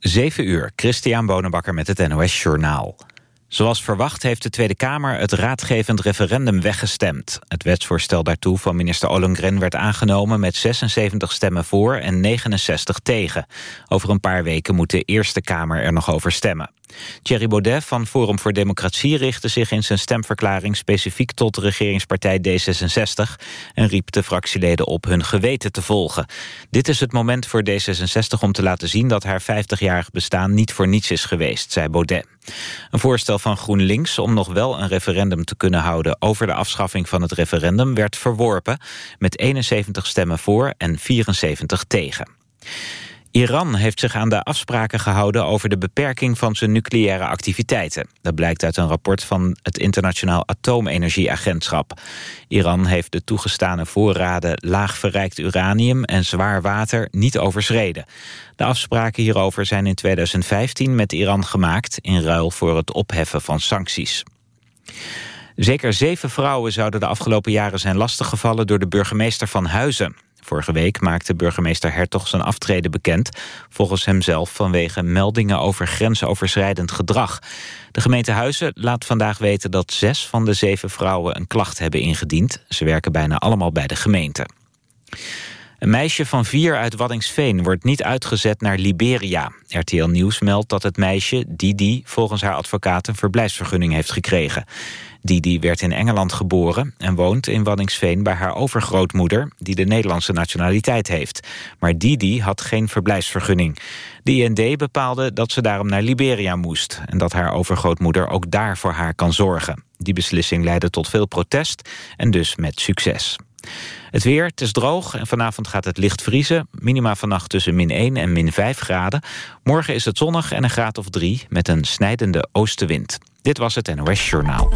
7 uur, Christian Bonenbakker met het NOS Journaal. Zoals verwacht heeft de Tweede Kamer het raadgevend referendum weggestemd. Het wetsvoorstel daartoe van minister Ollongren werd aangenomen... met 76 stemmen voor en 69 tegen. Over een paar weken moet de Eerste Kamer er nog over stemmen. Thierry Baudet van Forum voor Democratie richtte zich in zijn stemverklaring specifiek tot de regeringspartij D66 en riep de fractieleden op hun geweten te volgen. Dit is het moment voor D66 om te laten zien dat haar 50-jarig bestaan niet voor niets is geweest, zei Baudet. Een voorstel van GroenLinks om nog wel een referendum te kunnen houden over de afschaffing van het referendum werd verworpen met 71 stemmen voor en 74 tegen. Iran heeft zich aan de afspraken gehouden over de beperking van zijn nucleaire activiteiten. Dat blijkt uit een rapport van het Internationaal Atoomenergieagentschap. Iran heeft de toegestane voorraden laag verrijkt uranium en zwaar water niet overschreden. De afspraken hierover zijn in 2015 met Iran gemaakt in ruil voor het opheffen van sancties. Zeker zeven vrouwen zouden de afgelopen jaren zijn lastiggevallen door de burgemeester van Huizen. Vorige week maakte burgemeester Hertog zijn aftreden bekend... volgens hemzelf vanwege meldingen over grensoverschrijdend gedrag. De gemeente Huizen laat vandaag weten dat zes van de zeven vrouwen... een klacht hebben ingediend. Ze werken bijna allemaal bij de gemeente. Een meisje van vier uit Waddingsveen wordt niet uitgezet naar Liberia. RTL Nieuws meldt dat het meisje, Didi, volgens haar advocaat een verblijfsvergunning heeft gekregen. Didi werd in Engeland geboren en woont in Waddingsveen bij haar overgrootmoeder, die de Nederlandse nationaliteit heeft. Maar Didi had geen verblijfsvergunning. De IND bepaalde dat ze daarom naar Liberia moest en dat haar overgrootmoeder ook daar voor haar kan zorgen. Die beslissing leidde tot veel protest en dus met succes. Het weer, het is droog en vanavond gaat het licht vriezen. Minima vannacht tussen min 1 en min 5 graden. Morgen is het zonnig en een graad of 3 met een snijdende oostenwind. Dit was het NOS Journaal.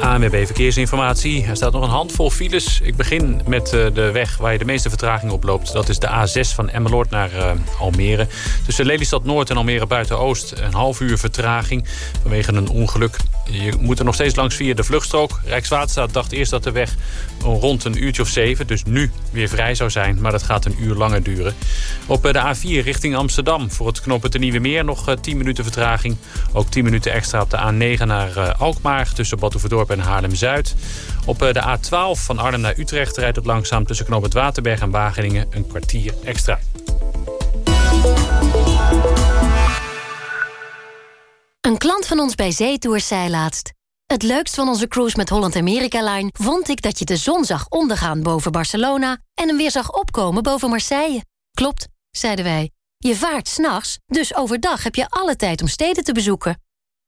ANWB Verkeersinformatie. Er staat nog een handvol files. Ik begin met eh, de weg waar je de meeste vertraging oploopt. Dat is de A6 van Emmeloord naar uh, Almere. Tussen Lelystad Noord en Almere Buiten-Oost een half uur vertraging vanwege een ongeluk. Je moet er nog steeds langs via de vluchtstrook. Rijkswaterstaat dacht eerst dat de weg rond een uurtje of zeven, dus nu weer vrij zou zijn. Maar dat gaat een uur langer duren. Op eh, de A4 richting Amsterdam voor het knoppen te Nieuwe Meer nog 10 minuten vertraging. Ook 10 minuten extra op de A9 naar Alkmaar tussen Badhoevedorp en Haarlem-Zuid. Op eh, de A12 van Arnhem naar Utrecht rijdt het langzaam tussen Knoop het Waterberg en Wageningen een kwartier extra. Een klant van ons bij Zeetours zei laatst... Het leukst van onze cruise met Holland America Line vond ik dat je de zon zag ondergaan boven Barcelona... en hem weer zag opkomen boven Marseille. Klopt, zeiden wij. Je vaart s'nachts, dus overdag heb je alle tijd om steden te bezoeken.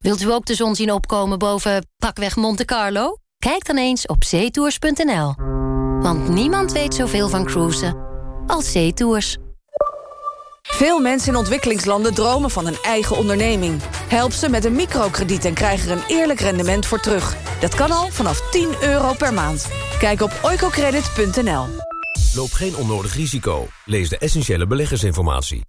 Wilt u ook de zon zien opkomen boven pakweg Monte Carlo? Kijk dan eens op zeetours.nl. Want niemand weet zoveel van cruisen als zeetours. Veel mensen in ontwikkelingslanden dromen van een eigen onderneming. Help ze met een microkrediet en krijg er een eerlijk rendement voor terug. Dat kan al vanaf 10 euro per maand. Kijk op oicocredit.nl. Loop geen onnodig risico. Lees de essentiële beleggersinformatie.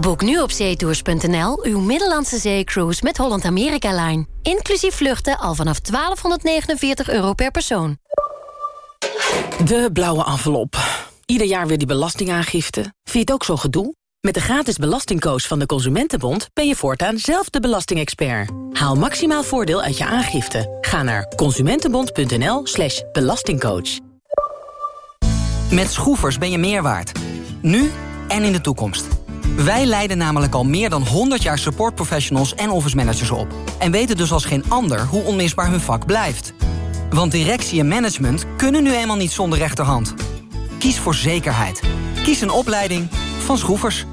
Boek nu op zeetours.nl uw Middellandse zeecruise met Holland America Line. Inclusief vluchten al vanaf 1249 euro per persoon. De blauwe envelop. Ieder jaar weer die belastingaangifte. Vind je het ook zo gedoe? Met de gratis belastingcoach van de Consumentenbond... ben je voortaan zelf de belastingexpert. Haal maximaal voordeel uit je aangifte. Ga naar consumentenbond.nl slash belastingcoach. Met schroefers ben je meer waard. Nu en in de toekomst. Wij leiden namelijk al meer dan 100 jaar supportprofessionals en office managers op. En weten dus als geen ander hoe onmisbaar hun vak blijft. Want directie en management kunnen nu eenmaal niet zonder rechterhand. Kies voor zekerheid. Kies een opleiding van Schroefers.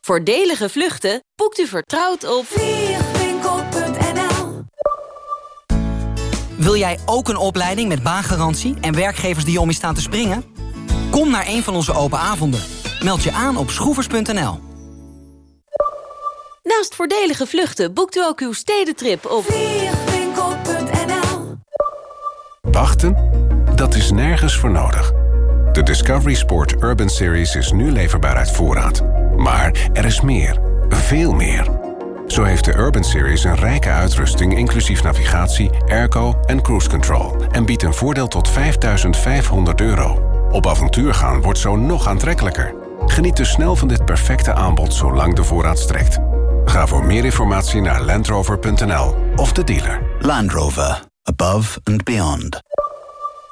Voordelige vluchten boekt u vertrouwd op vliegwinkel.nl Wil jij ook een opleiding met baangarantie en werkgevers die om je staan te springen? Kom naar een van onze open avonden. Meld je aan op schroevers.nl. Naast voordelige vluchten boekt u ook uw stedentrip op vliegwinkel.nl. Wachten? Dat is nergens voor nodig. De Discovery Sport Urban Series is nu leverbaar uit voorraad. Maar er is meer. Veel meer. Zo heeft de Urban Series een rijke uitrusting... inclusief navigatie, airco en cruise control... en biedt een voordeel tot 5500 euro. Op avontuur gaan wordt zo nog aantrekkelijker. Geniet dus snel van dit perfecte aanbod zolang de voorraad strekt. Ga voor meer informatie naar landrover.nl of de dealer. Land Rover. Above and beyond.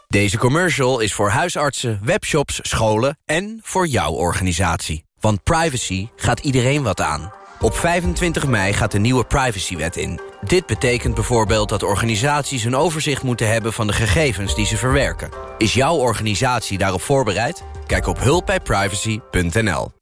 Deze commercial is voor huisartsen, webshops, scholen en voor jouw organisatie. Want privacy gaat iedereen wat aan. Op 25 mei gaat de nieuwe privacywet in. Dit betekent bijvoorbeeld dat organisaties een overzicht moeten hebben... van de gegevens die ze verwerken. Is jouw organisatie daarop voorbereid? Kijk op hulpbijprivacy.nl.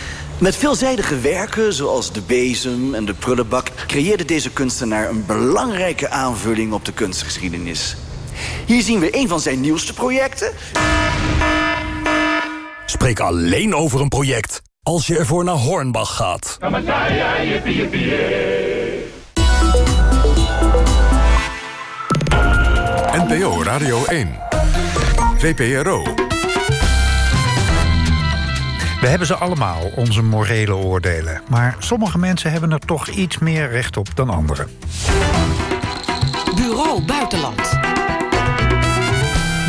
Met veelzijdige werken, zoals de bezem en de prullenbak... creëerde deze kunstenaar een belangrijke aanvulling op de kunstgeschiedenis. Hier zien we een van zijn nieuwste projecten. Spreek alleen over een project als je ervoor naar Hornbach gaat. NPO Radio 1. VPRO. We hebben ze allemaal, onze morele oordelen. Maar sommige mensen hebben er toch iets meer recht op dan anderen. Bureau Buitenland.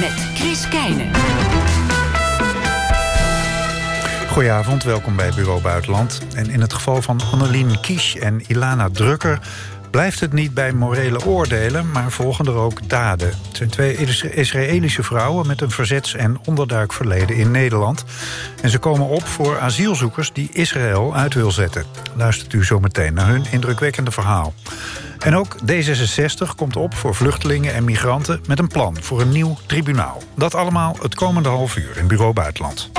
Met Chris Keijnen. Goedenavond, welkom bij Bureau Buitenland. En in het geval van Annelien Kies en Ilana Drukker blijft het niet bij morele oordelen, maar volgen er ook daden. Het zijn twee Israëlische vrouwen met een verzets- en onderduikverleden in Nederland. En ze komen op voor asielzoekers die Israël uit wil zetten. Luistert u zo meteen naar hun indrukwekkende verhaal. En ook D66 komt op voor vluchtelingen en migranten... met een plan voor een nieuw tribunaal. Dat allemaal het komende half uur in Bureau Buitenland.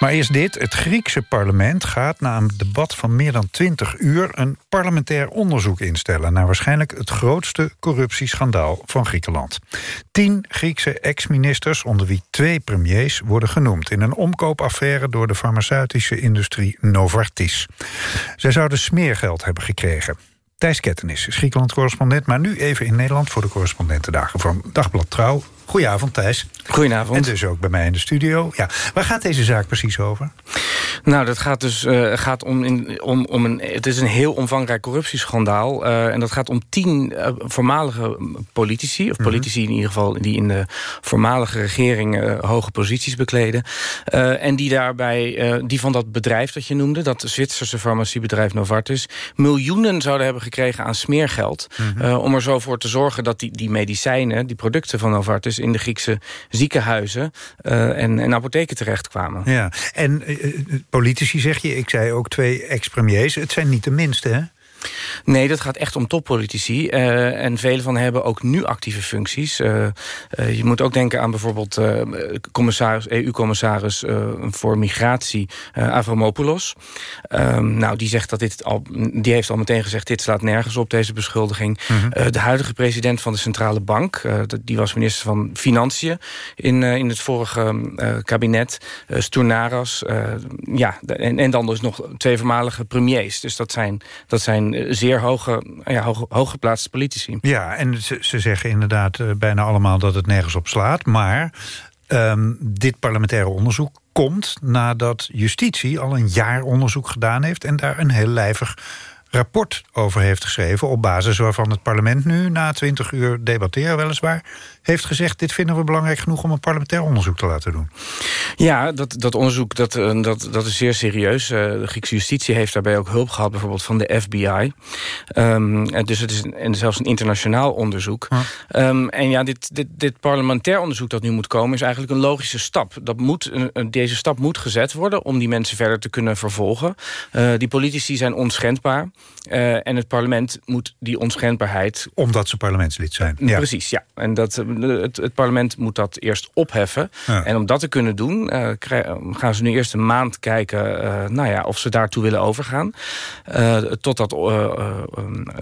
Maar eerst dit. Het Griekse parlement gaat na een debat van meer dan 20 uur... een parlementair onderzoek instellen... naar waarschijnlijk het grootste corruptieschandaal van Griekenland. Tien Griekse ex-ministers, onder wie twee premiers... worden genoemd in een omkoopaffaire... door de farmaceutische industrie Novartis. Zij zouden smeergeld hebben gekregen. Thijs Kettenis is Griekenland-correspondent... maar nu even in Nederland voor de correspondentendagen van Dagblad Trouw. Goedenavond, Thijs. Goedenavond. En dus ook bij mij in de studio. Ja, waar gaat deze zaak precies over? Nou, dat gaat dus uh, gaat om, in, om, om een. Het is een heel omvangrijk corruptieschandaal. Uh, en dat gaat om tien uh, voormalige politici, of politici mm -hmm. in ieder geval die in de voormalige regering hoge posities bekleden. en die daarbij, die van dat bedrijf dat je noemde, dat Zwitserse farmaciebedrijf Novartis, miljoenen zouden hebben gekregen aan smeergeld. Mm -hmm. om er zo voor te zorgen dat die, die medicijnen, die producten van Novartis in de Griekse ziekenhuizen uh, en, en apotheken terechtkwamen. Ja, en uh, politici zeg je, ik zei ook twee ex-premiers, het zijn niet de minste, hè? Nee, dat gaat echt om toppolitici. Uh, en vele van hen hebben ook nu actieve functies. Uh, uh, je moet ook denken aan bijvoorbeeld commissaris, EU-commissaris voor migratie, Avramopoulos. Um, nou, die, zegt dat dit al, die heeft al meteen gezegd, dit slaat nergens op, deze beschuldiging. -hmm. de huidige president van de Centrale Bank, die was minister van Financiën in, in het vorige kabinet, Stournaras. ja, en, en dan dus nog twee voormalige premiers. Dus dat zijn, dat zijn zeer hoge, ja, hoog, hooggeplaatste politici. Ja, en ze, ze zeggen inderdaad uh, bijna allemaal dat het nergens op slaat. Maar um, dit parlementaire onderzoek komt nadat justitie al een jaar onderzoek gedaan heeft... en daar een heel lijvig rapport over heeft geschreven... op basis waarvan het parlement nu na 20 uur debatteren weliswaar... heeft gezegd, dit vinden we belangrijk genoeg om een parlementair onderzoek te laten doen. Ja, dat, dat onderzoek dat, dat, dat is zeer serieus. de Griekse justitie heeft daarbij ook hulp gehad, bijvoorbeeld van de FBI. Um, dus het is een, en zelfs een internationaal onderzoek. Um, en ja, dit, dit, dit parlementair onderzoek dat nu moet komen... is eigenlijk een logische stap. Dat moet, deze stap moet gezet worden om die mensen verder te kunnen vervolgen. Uh, die politici zijn onschendbaar. Uh, en het parlement moet die onschendbaarheid... Omdat ze parlementslid zijn. Ja. Precies, ja. En dat, het, het, parlement moet dat eerst opheffen. Ja. En om dat te kunnen doen, uh, gaan ze nu eerst een maand kijken... Uh, nou ja, of ze daartoe willen overgaan. totdat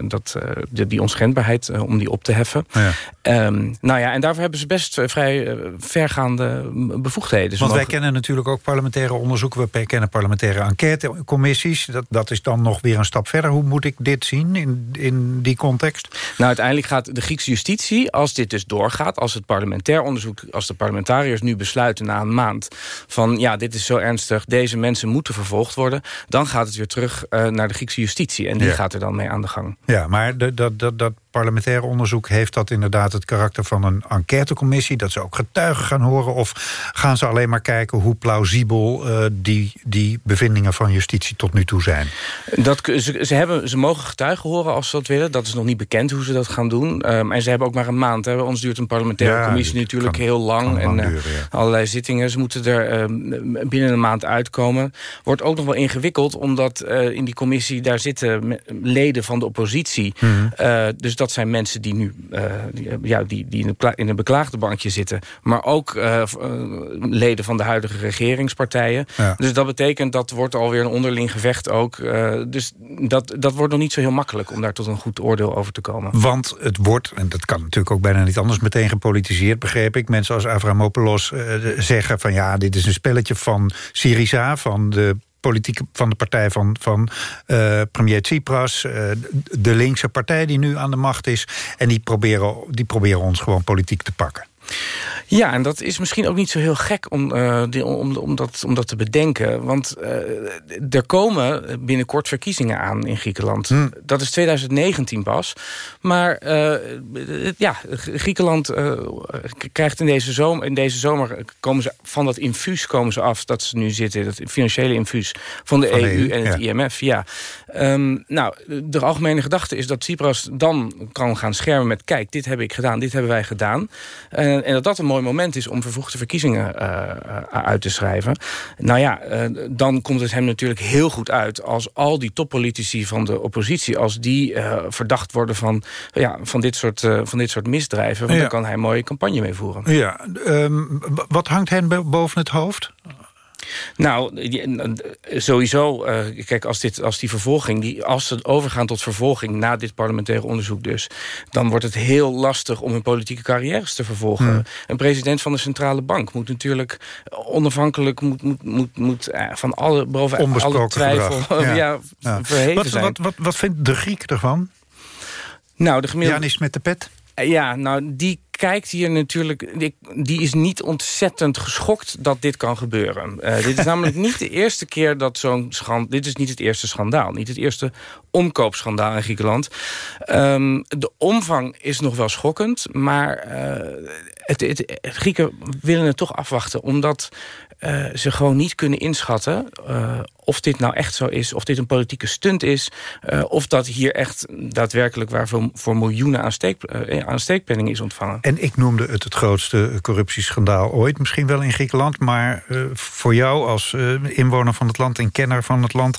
dat, die, die onschendbaarheid, om die op te heffen. Ja. Um, nou ja, en daarvoor hebben ze best vrij vergaande bevoegdheden. Want wij kennen natuurlijk ook parlementaire onderzoeken. We kennen parlementaire enquêtecommissies. Dat, dat is dan nog weer een stap verder. Hoe moet ik dit zien in, in die context? Nou, uiteindelijk gaat de Griekse justitie, als dit dus doorgaat... als het parlementair onderzoek, als de parlementariërs nu besluiten na een maand... van ja, dit is zo ernstig, deze mensen moeten vervolgd worden... dan gaat het weer terug uh, naar de Griekse justitie. En die ja. gaat er dan mee aan de gang. Ja, maar dat, dat, dat parlementair onderzoek... heeft dat inderdaad het karakter van een enquêtecommissie... dat ze ook getuigen gaan horen? Of gaan ze alleen maar kijken hoe plausibel uh, die, die bevindingen van justitie tot nu toe zijn? Dat, ze, ze, hebben, ze mogen getuigen horen als ze dat willen. Dat is nog niet bekend hoe ze dat gaan doen. Um, en ze hebben ook maar een maand. Hè. Ons duurt een parlementaire ja, commissie natuurlijk heel lang. en lang duren, ja. allerlei zittingen. Ze moeten er um, binnen een maand uitkomen. Wordt ook nog wel ingewikkeld, omdat uh, in die commissie... daar zitten leden van de oppositie. Mm -hmm. uh, dus dat zijn mensen die nu die, ja, die, die in, een, in een beklaagde bankje zitten. Maar ook leden van de huidige regeringspartijen. Ja. Dus dat betekent dat wordt alweer een onderling gevecht ook. Uh, dus dat, dat wordt nog niet zo heel makkelijk om daar tot een goed oordeel over te komen. Want het wordt, en dat kan natuurlijk ook bijna niet anders... meteen gepolitiseerd, begreep ik. Mensen als Avramopoulos zeggen van ja, dit is een spelletje van Syriza... van de politiek van de partij van, van uh, premier Tsipras. Uh, de linkse partij die nu aan de macht is. En die proberen, die proberen ons gewoon politiek te pakken. Ja, en dat is misschien ook niet zo heel gek om, uh, die, om, om, dat, om dat te bedenken. Want uh, er komen binnenkort verkiezingen aan in Griekenland. Hm. Dat is 2019 pas. Maar uh, ja, Griekenland krijgt in deze zomer... In deze zomer komen ze van dat infuus komen ze af dat ze nu zitten. Dat financiële infuus van de, van EU, EU, en het ja. IMF. Ja. Um, nou, de algemene gedachte is dat Tsipras dan kan gaan schermen met... kijk, dit heb ik gedaan, dit hebben wij gedaan. En dat dat een mooi moment is om vervroegde verkiezingen uh, uit te schrijven. Nou ja, uh, dan komt het hem natuurlijk heel goed uit... als al die toppolitici van de oppositie... als die verdacht worden van, ja, van, dit soort, van dit soort misdrijven. Want ja. dan kan hij een mooie campagne mee voeren. Ja, um, wat hangt hen boven het hoofd? Nou, sowieso, uh, kijk, als, dit, als die vervolging... Die, als ze overgaan tot vervolging na dit parlementaire onderzoek dus... dan wordt het heel lastig om hun politieke carrières te vervolgen. Hmm. Een president van de centrale bank moet natuurlijk onafhankelijk... moet, moet, moet, moet uh, van alle, boven alle twijfel ja. ja, ja. verheven wat, zijn. Wat, wat, wat vindt de Griek ervan? Nou, de gemiddelde... Janis met de pet? Ja, nou, die kijkt hier natuurlijk... die is niet ontzettend geschokt dat dit kan gebeuren. Uh, dit is namelijk niet de eerste keer dat zo'n schand... dit is niet het eerste schandaal. Niet het eerste omkoopschandaal in Griekenland. Um, de omvang is nog wel schokkend, maar... Het, het, het, Grieken willen het toch afwachten, omdat uh, ze gewoon niet kunnen inschatten... Uh, of dit nou echt zo is, of dit een politieke stunt is... Uh, of dat hier echt daadwerkelijk waar voor, miljoenen aan, steek, is ontvangen. En ik noemde het het grootste corruptieschandaal ooit. Misschien wel in Griekenland, maar voor jou als inwoner van het land... en kenner van het land,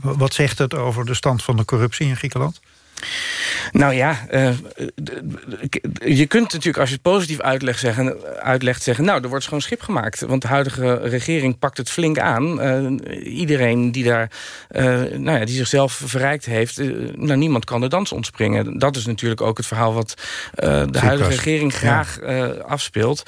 wat zegt het over de stand van de corruptie in Griekenland? Nou ja, uh, je kunt natuurlijk als je het positief uitlegt zeggen, uitlegt zeggen... nou, er wordt schoon schip gemaakt. Want de huidige regering pakt het flink aan. Uh, iedereen die, daar, uh, nou ja, die zichzelf verrijkt heeft... nou, niemand kan de dans ontspringen. Dat is natuurlijk ook het verhaal wat de huidige regering graag afspeelt.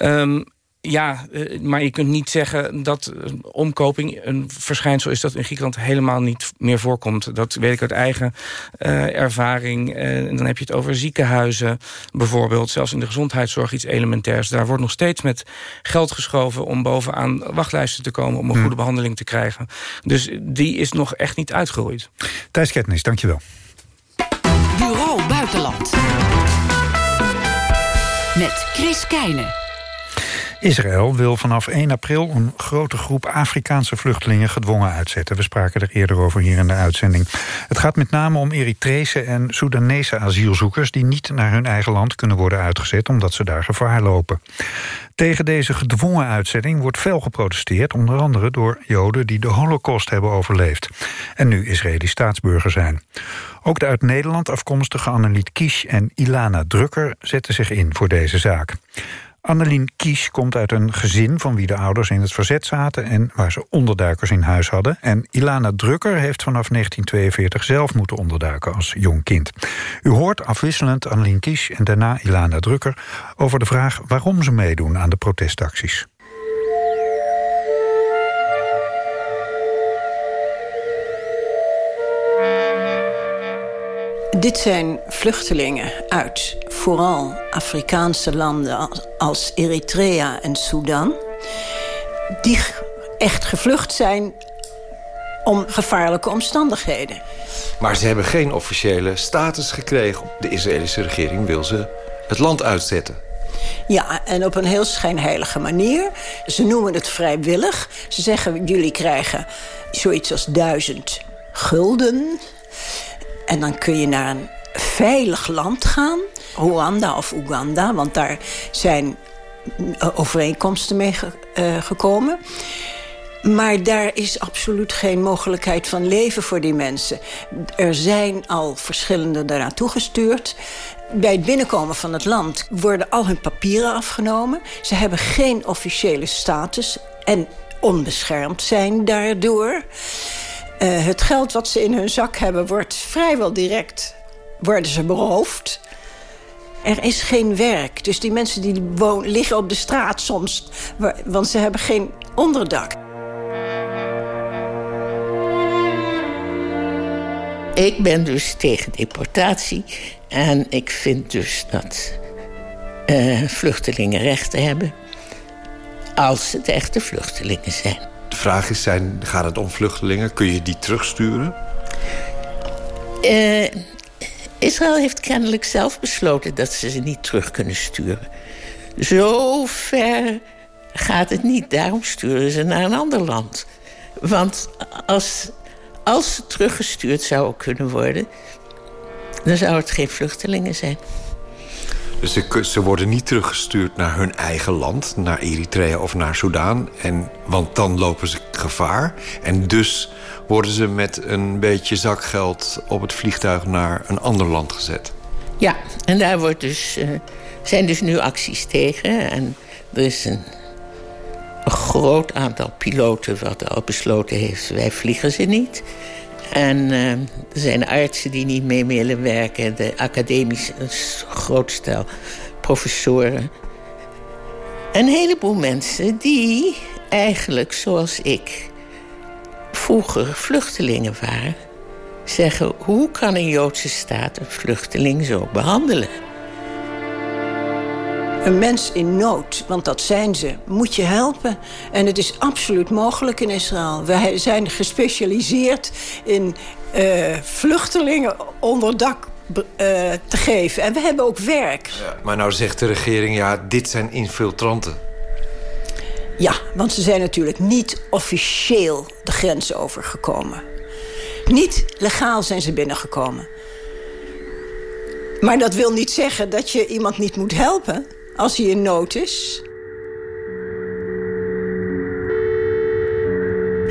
Um, ja, uh, maar je kunt niet zeggen dat omkoping een verschijnsel is... dat in Griekenland helemaal niet meer voorkomt. Dat weet ik uit eigen uh, ervaring. en dan heb je het over ziekenhuizen bijvoorbeeld. Zelfs in de gezondheidszorg iets elementairs. Daar wordt nog steeds met geld geschoven... om bovenaan wachtlijsten te komen... om een goede behandeling te krijgen. Dus die is nog echt niet uitgeroeid. Thijs Ketnis, dankjewel. Bureau Buitenland. Met Chris Keijnen. Israël wil vanaf 1 april een grote groep Afrikaanse vluchtelingen gedwongen uitzetten. We spraken er eerder over hier in de uitzending. Het gaat met name om Eritrese en Soedanese asielzoekers... die niet naar hun eigen land kunnen worden uitgezet... omdat ze daar gevaar lopen. Tegen deze gedwongen uitzetting wordt fel geprotesteerd... onder andere door Joden die de holocaust hebben overleefd... en nu Israëlisch staatsburger zijn. Ook de uit Nederland afkomstige Anneliet Kies en Ilana Drukker... zetten zich in voor deze zaak. Annelien Kies komt uit een gezin van wie de ouders in het verzet zaten... en waar ze onderduikers in huis hadden. En Ilana Drukker heeft vanaf 1942 zelf moeten onderduiken als jong kind. U hoort afwisselend Annelien Kies en daarna Ilana Drukker... over de vraag waarom ze meedoen aan de protestacties. Dit zijn vluchtelingen uit vooral Afrikaanse landen als Eritrea en Sudan... die echt gevlucht zijn om gevaarlijke omstandigheden. Maar ze hebben geen officiële status gekregen. De Israëlische regering wil ze het land uitzetten. Ja, en op een heel schijnheilige manier. Ze noemen het vrijwillig. Ze zeggen, jullie krijgen zoiets als duizend gulden en dan kun je naar een veilig land gaan. Rwanda of Oeganda, want daar zijn eh, overeenkomsten mee uh, gekomen. Maar daar is absoluut geen mogelijkheid van leven voor die mensen. Er zijn al verschillende daar naartoe gestuurd. Bij het binnenkomen van het land worden al hun papieren afgenomen. Ze hebben geen officiële status en onbeschermd zijn daardoor. Uh, het geld wat ze in hun zak hebben wordt vrijwel direct worden ze beroofd. Er is geen werk. Dus die mensen die wonen, liggen op de straat soms. Want ze hebben geen onderdak. Ik ben dus tegen deportatie. En ik vind dus dat uh, vluchtelingen rechten hebben. Als het echte vluchtelingen zijn. De vraag is, zijn, gaat het om vluchtelingen? Kun je die terugsturen? Uh, Israël heeft kennelijk zelf besloten dat ze ze niet terug kunnen sturen. Zo ver gaat het niet. Daarom sturen ze naar een ander land. Want als, als ze teruggestuurd zouden kunnen worden... dan zou het geen vluchtelingen zijn. Ze, ze, worden niet teruggestuurd naar hun eigen land, naar Eritrea of naar Soudaan. En, want dan lopen ze gevaar. En dus worden ze met een beetje zakgeld op het vliegtuig naar een ander land gezet. Ja, en daar wordt dus, uh, zijn dus nu acties tegen. En er is een, een groot aantal piloten wat al besloten heeft... wij vliegen ze niet. En uh, er zijn artsen die niet mee willen werken. De academische, een professoren. Een heleboel mensen die eigenlijk, zoals ik... vroeger vluchtelingen waren... zeggen, hoe kan een Joodse staat een vluchteling zo behandelen? Een mens in nood, want dat zijn ze, moet je helpen. En het is absoluut mogelijk in Israël. Wij zijn gespecialiseerd in uh, vluchtelingen onderdak uh, te geven. En we hebben ook werk. Ja, maar nou zegt de regering, ja, dit zijn infiltranten. Ja, want ze zijn natuurlijk niet officieel de grens overgekomen. Niet legaal zijn ze binnengekomen. Maar dat wil niet zeggen dat je iemand niet moet helpen als hij in nood is.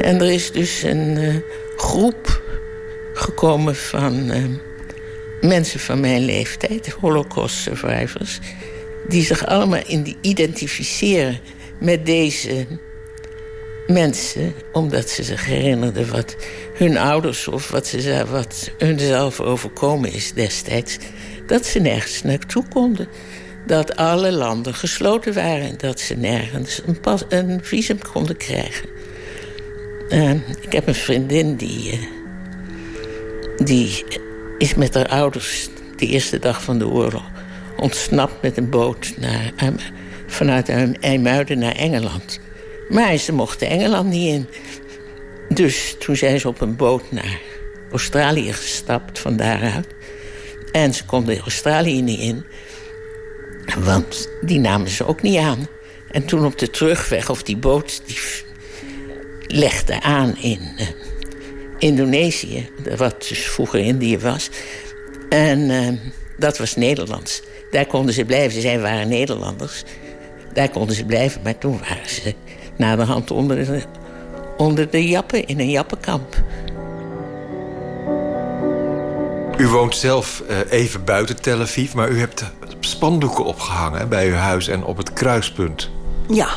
En er is dus een uh, groep gekomen van uh, mensen van mijn leeftijd, Holocaust survivors, die zich allemaal identificeren met deze mensen, omdat ze zich herinnerden wat hun ouders of wat, ze, wat hunzelf overkomen is destijds, dat ze nergens naartoe konden dat alle landen gesloten waren. Dat ze nergens een, pas, een visum konden krijgen. Uh, ik heb een vriendin die, uh, die is met haar ouders de eerste dag van de oorlog ontsnapt met een boot naar, uh, vanuit IJmuiden naar Engeland. Maar ze mochten Engeland niet in. Dus toen zijn ze op een boot naar Australië gestapt van daaruit. En ze konden Australië niet in. Want die namen ze ook niet aan. En toen op de terugweg, of die boot, die legde aan in uh, Indonesië. Wat dus vroeger Indië was. En uh, dat was Nederlands. Daar konden ze blijven. Zij waren Nederlanders. Daar konden ze blijven. Maar toen waren ze naderhand onder de, onder de jappen in een jappenkamp. U woont zelf uh, even buiten Tel Aviv, maar u hebt spandoeken opgehangen bij uw huis en op het kruispunt. Ja,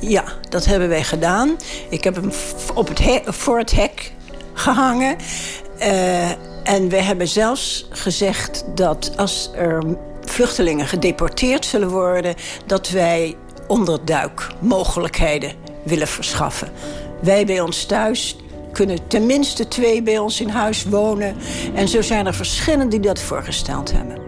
ja, dat hebben wij gedaan. Ik heb hem op het voor het hek gehangen. Uh, en we hebben zelfs gezegd dat als er vluchtelingen gedeporteerd zullen worden... dat wij onderduikmogelijkheden willen verschaffen. Wij bij ons thuis kunnen tenminste twee bij ons in huis wonen. En zo zijn er verschillende die dat voorgesteld hebben.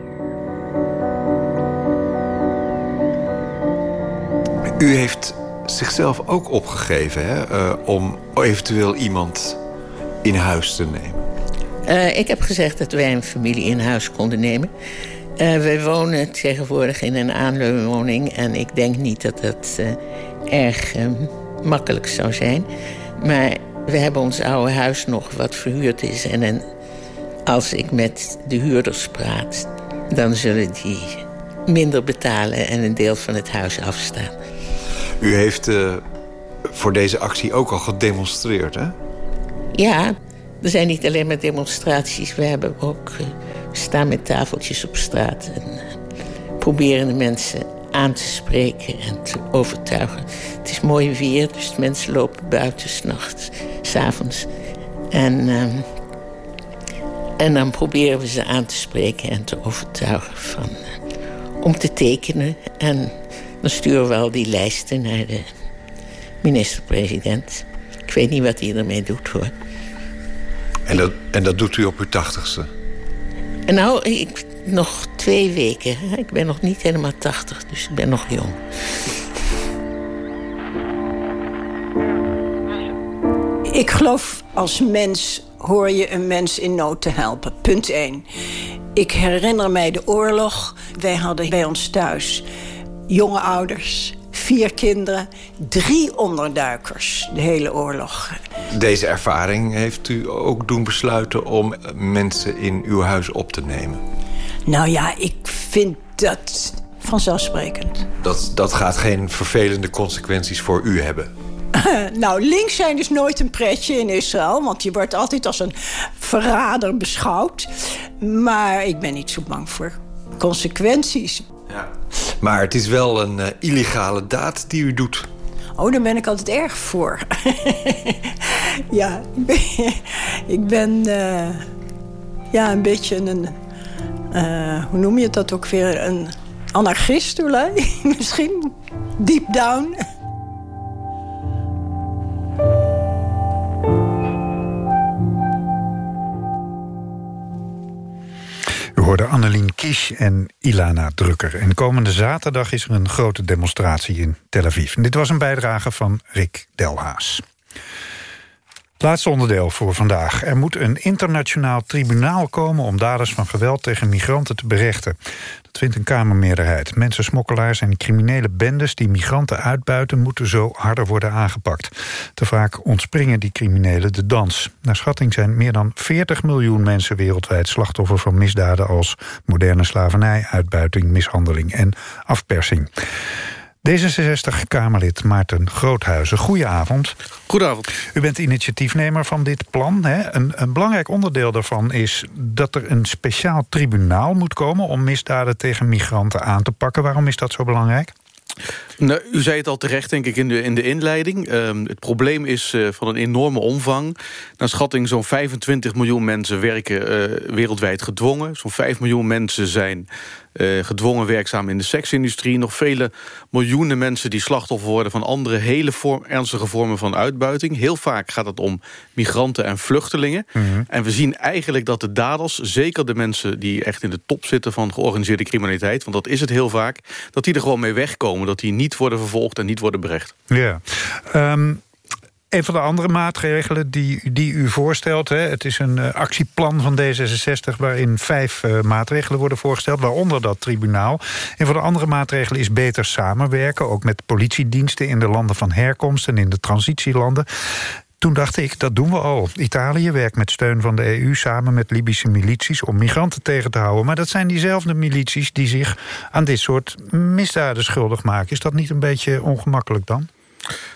U heeft zichzelf ook opgegeven hè, uh, om eventueel iemand in huis te nemen. Uh, ik heb gezegd dat wij een familie in huis konden nemen. Uh, wij wonen tegenwoordig in een aanleunwoning... en ik denk niet dat dat erg makkelijk zou zijn. Maar we hebben ons oude huis nog wat verhuurd is. En als ik met de huurders praat... dan zullen die minder betalen en een deel van het huis afstaan. U heeft uh, voor deze actie ook al gedemonstreerd, hè? Ja, er zijn niet alleen maar demonstraties. We hebben ook uh, staan met tafeltjes op straat... en uh, proberen de mensen aan te spreken en te overtuigen. Het is mooi weer, dus de mensen lopen buiten s'nachts, s'avonds. En, uh, en dan proberen we ze aan te spreken en te overtuigen van, om te tekenen. En dan sturen we al die lijsten naar de minister-president. Ik weet niet wat hij ermee doet, hoor. En dat, en dat doet u op uw tachtigste? Nou, ik, nog twee weken. Ik ben nog niet helemaal tachtig, dus ik ben nog jong. Ik geloof als mens hoor je een mens in nood te helpen. Punt 1. Ik herinner mij de oorlog. Wij hadden bij ons thuis jonge ouders, vier kinderen, drie onderduikers de hele oorlog. Deze ervaring heeft u ook doen besluiten om mensen in uw huis op te nemen? Nou ja, ik vind dat vanzelfsprekend. Dat, dat gaat geen vervelende consequenties voor u hebben? nou, links zijn is nooit een pretje in Israël... want je wordt altijd als een verrader beschouwd. Maar ik ben niet zo bang voor consequenties. Ja. Maar het is wel een uh, illegale daad die u doet. Oh, daar ben ik altijd erg voor. ja, ik ben, ik ben uh, ja, een beetje een... Uh, hoe noem je dat ook weer? Een anarchist, misschien. Deep down. En Ilana Drukker. En komende zaterdag is er een grote demonstratie in Tel Aviv. En dit was een bijdrage van Rick Delhaas. Laatste onderdeel voor vandaag. Er moet een internationaal tribunaal komen... om daders van geweld tegen migranten te berechten. Vindt een Kamermeerderheid. Mensensmokkelaars en criminele bendes die migranten uitbuiten... moeten zo harder worden aangepakt. Te vaak ontspringen die criminelen de dans. Naar schatting zijn meer dan 40 miljoen mensen wereldwijd... slachtoffer van misdaden als moderne slavernij, uitbuiting, mishandeling en afpersing. D66-Kamerlid Maarten Groothuizen, goedenavond. Goedenavond. U bent initiatiefnemer van dit plan. Hè? Een, een, belangrijk onderdeel daarvan is dat er een speciaal tribunaal moet komen... om misdaden tegen migranten aan te pakken. Waarom is dat zo belangrijk? Nou, u zei het al terecht, denk ik, in de, in de inleiding. Uh, het probleem is uh, van een enorme omvang. Naar schatting zo'n 25 miljoen mensen werken uh, wereldwijd gedwongen. Zo'n 5 miljoen mensen zijn uh, gedwongen werkzaam in de seksindustrie. Nog vele miljoenen mensen die slachtoffer worden... van andere hele vorm, ernstige vormen van uitbuiting. Heel vaak gaat het om migranten en vluchtelingen. Mm -hmm. En we zien eigenlijk dat de daders... zeker de mensen die echt in de top zitten van georganiseerde criminaliteit... want dat is het heel vaak, dat die er gewoon mee wegkomen. Dat die niet worden vervolgd en niet worden berecht. Ja. Um Een van de andere maatregelen die, die u voorstelt... Hè, het is een uh, actieplan van D66 waarin vijf uh, maatregelen worden voorgesteld... waaronder dat tribunaal. Een van de andere maatregelen is beter samenwerken... ook met politiediensten in de landen van herkomst en in de transitielanden. Toen dacht ik, dat doen we al. Italië werkt met steun van de EU samen met Libische milities... om migranten tegen te houden. Maar dat zijn diezelfde milities die zich aan dit soort misdaden schuldig maken. Is dat niet een beetje ongemakkelijk dan?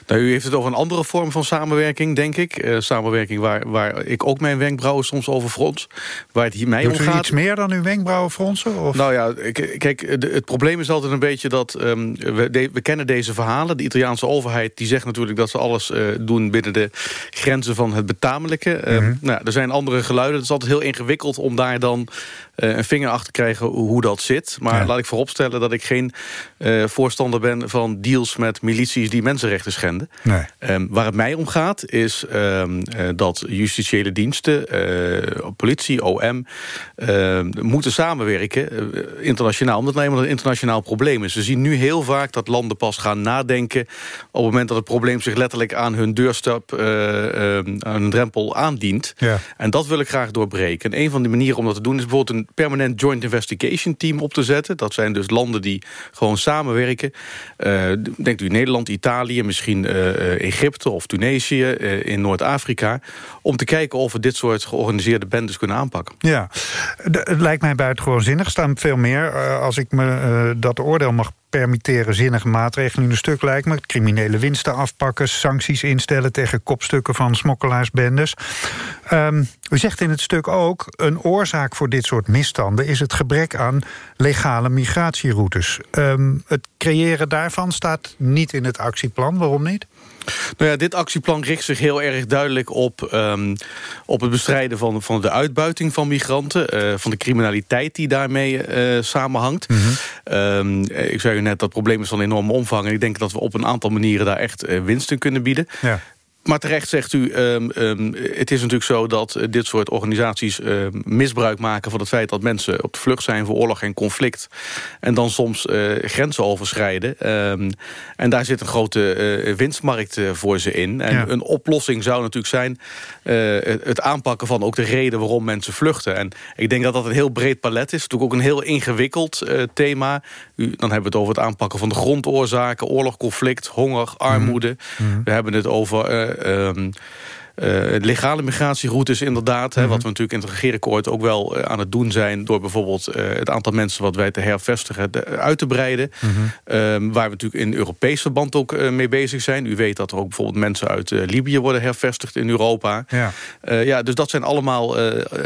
Nou, u heeft het over een andere vorm van samenwerking, denk ik. Uh, samenwerking waar, waar ik ook mijn wenkbrauwen soms over frons. Waar het hier mij Doet om gaat. iets meer dan uw wenkbrauwen fronsen? Of? Nou ja, kijk, de, het probleem is altijd een beetje dat... Um, we, de, we, kennen deze verhalen. De Italiaanse overheid die zegt natuurlijk dat ze alles uh, doen... binnen de grenzen van het betamelijke. Mm -hmm. nou, er zijn andere geluiden. Het is altijd heel ingewikkeld om daar dan een vinger achter te krijgen hoe dat zit. Maar ja. laat ik vooropstellen dat ik geen voorstander ben... van deals met milities die mensenrechten schenden. Nee. Um, waar het mij om gaat is um, uh, dat justitiële diensten, uh, politie, OM... Uh, moeten samenwerken internationaal. Omdat het eenmaal een internationaal probleem is. We zien nu heel vaak dat landen pas gaan nadenken... op het moment dat het probleem zich letterlijk aan hun deurstap... aan een drempel aandient. Ja. En dat wil ik graag doorbreken. En een van de manieren om dat te doen is bijvoorbeeld... een permanent joint investigation team op te zetten. Dat zijn dus landen die gewoon samenwerken. denkt u Nederland, Italië, misschien uh, Egypte of Tunesië, in Noord-Afrika... om te kijken of we dit soort georganiseerde bendes kunnen aanpakken. Ja, het lijkt mij buitengewoon zinnig. Er staan veel meer, als ik me dat oordeel mag permitteren zinnige maatregelen in een stuk lijkt me. Criminele winsten afpakken, sancties instellen tegen kopstukken van smokkelaarsbendes. Um, u zegt in het stuk ook, een oorzaak voor dit soort misstanden is het gebrek aan legale migratieroutes. Um, het creëren daarvan staat niet in het actieplan. Waarom niet? Nou ja, dit actieplan richt zich heel erg duidelijk op, um, op het bestrijden van, van de uitbuiting van migranten. Uh, van de criminaliteit die daarmee uh, samenhangt. Mhm. Mm -hmm. um, ik zei u net, dat probleem is van enorme omvang. En ik denk dat we op een aantal manieren daar echt uh, winst in kunnen bieden. Ja. Maar terecht zegt u, um, um, het is natuurlijk zo dat uh, dit soort organisaties uh, misbruik maken van het feit dat mensen op de vlucht zijn voor oorlog en conflict. En dan soms uh, grenzen overschrijden. Um, en daar zit een grote winstmarkt voor ze in. En ja. een oplossing zou natuurlijk zijn het aanpakken van ook de reden waarom mensen vluchten. En ik denk dat dat een heel breed palet is. Natuurlijk ook een heel ingewikkeld thema. U, dan hebben we het over het aanpakken van de grondoorzaken, oorlog, conflict, honger, armoede. Mm -hmm. We hebben het over Um, uh, legale migratieroutes inderdaad. Mm -hmm. hè, wat we natuurlijk in het regeerakkoord ook wel uh, aan het doen zijn... door bijvoorbeeld uh, het aantal mensen wat wij te hervestigen de, uit te breiden. Mhm. Mm -hmm. waar we natuurlijk in Europees verband ook mee bezig zijn. U weet dat er ook bijvoorbeeld mensen uit Libië worden hervestigd in Europa. Ja. ja, dus dat zijn allemaal,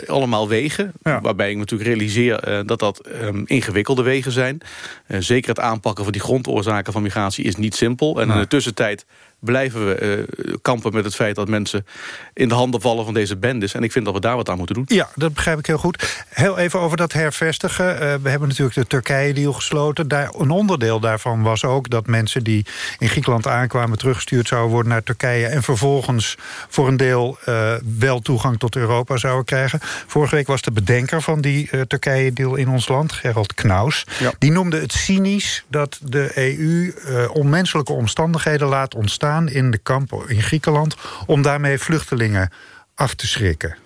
allemaal wegen. Ja. Waarbij ik natuurlijk realiseer dat dat um, ingewikkelde wegen zijn. zeker het aanpakken van die grondoorzaken van migratie is niet simpel. En in de tussentijd blijven we uh, kampen met het feit dat mensen in de handen vallen van deze bendes. En ik vind dat we daar wat aan moeten doen. Ja, dat begrijp ik heel goed. Heel even over dat hervestigen. Uh, we hebben natuurlijk de Turkije-deal gesloten. Daar, een onderdeel daarvan was ook dat mensen die in Griekenland aankwamen... teruggestuurd zouden worden naar Turkije... en vervolgens voor een deel uh, wel toegang tot Europa zouden krijgen. Vorige week was de bedenker van die Turkije-deal in ons land, Gerald Knaus. Ja. Die noemde het cynisch dat de EU onmenselijke omstandigheden laat ontstaan... in de kampen in Griekenland, om daarmee vluchtelingen af te schrikken.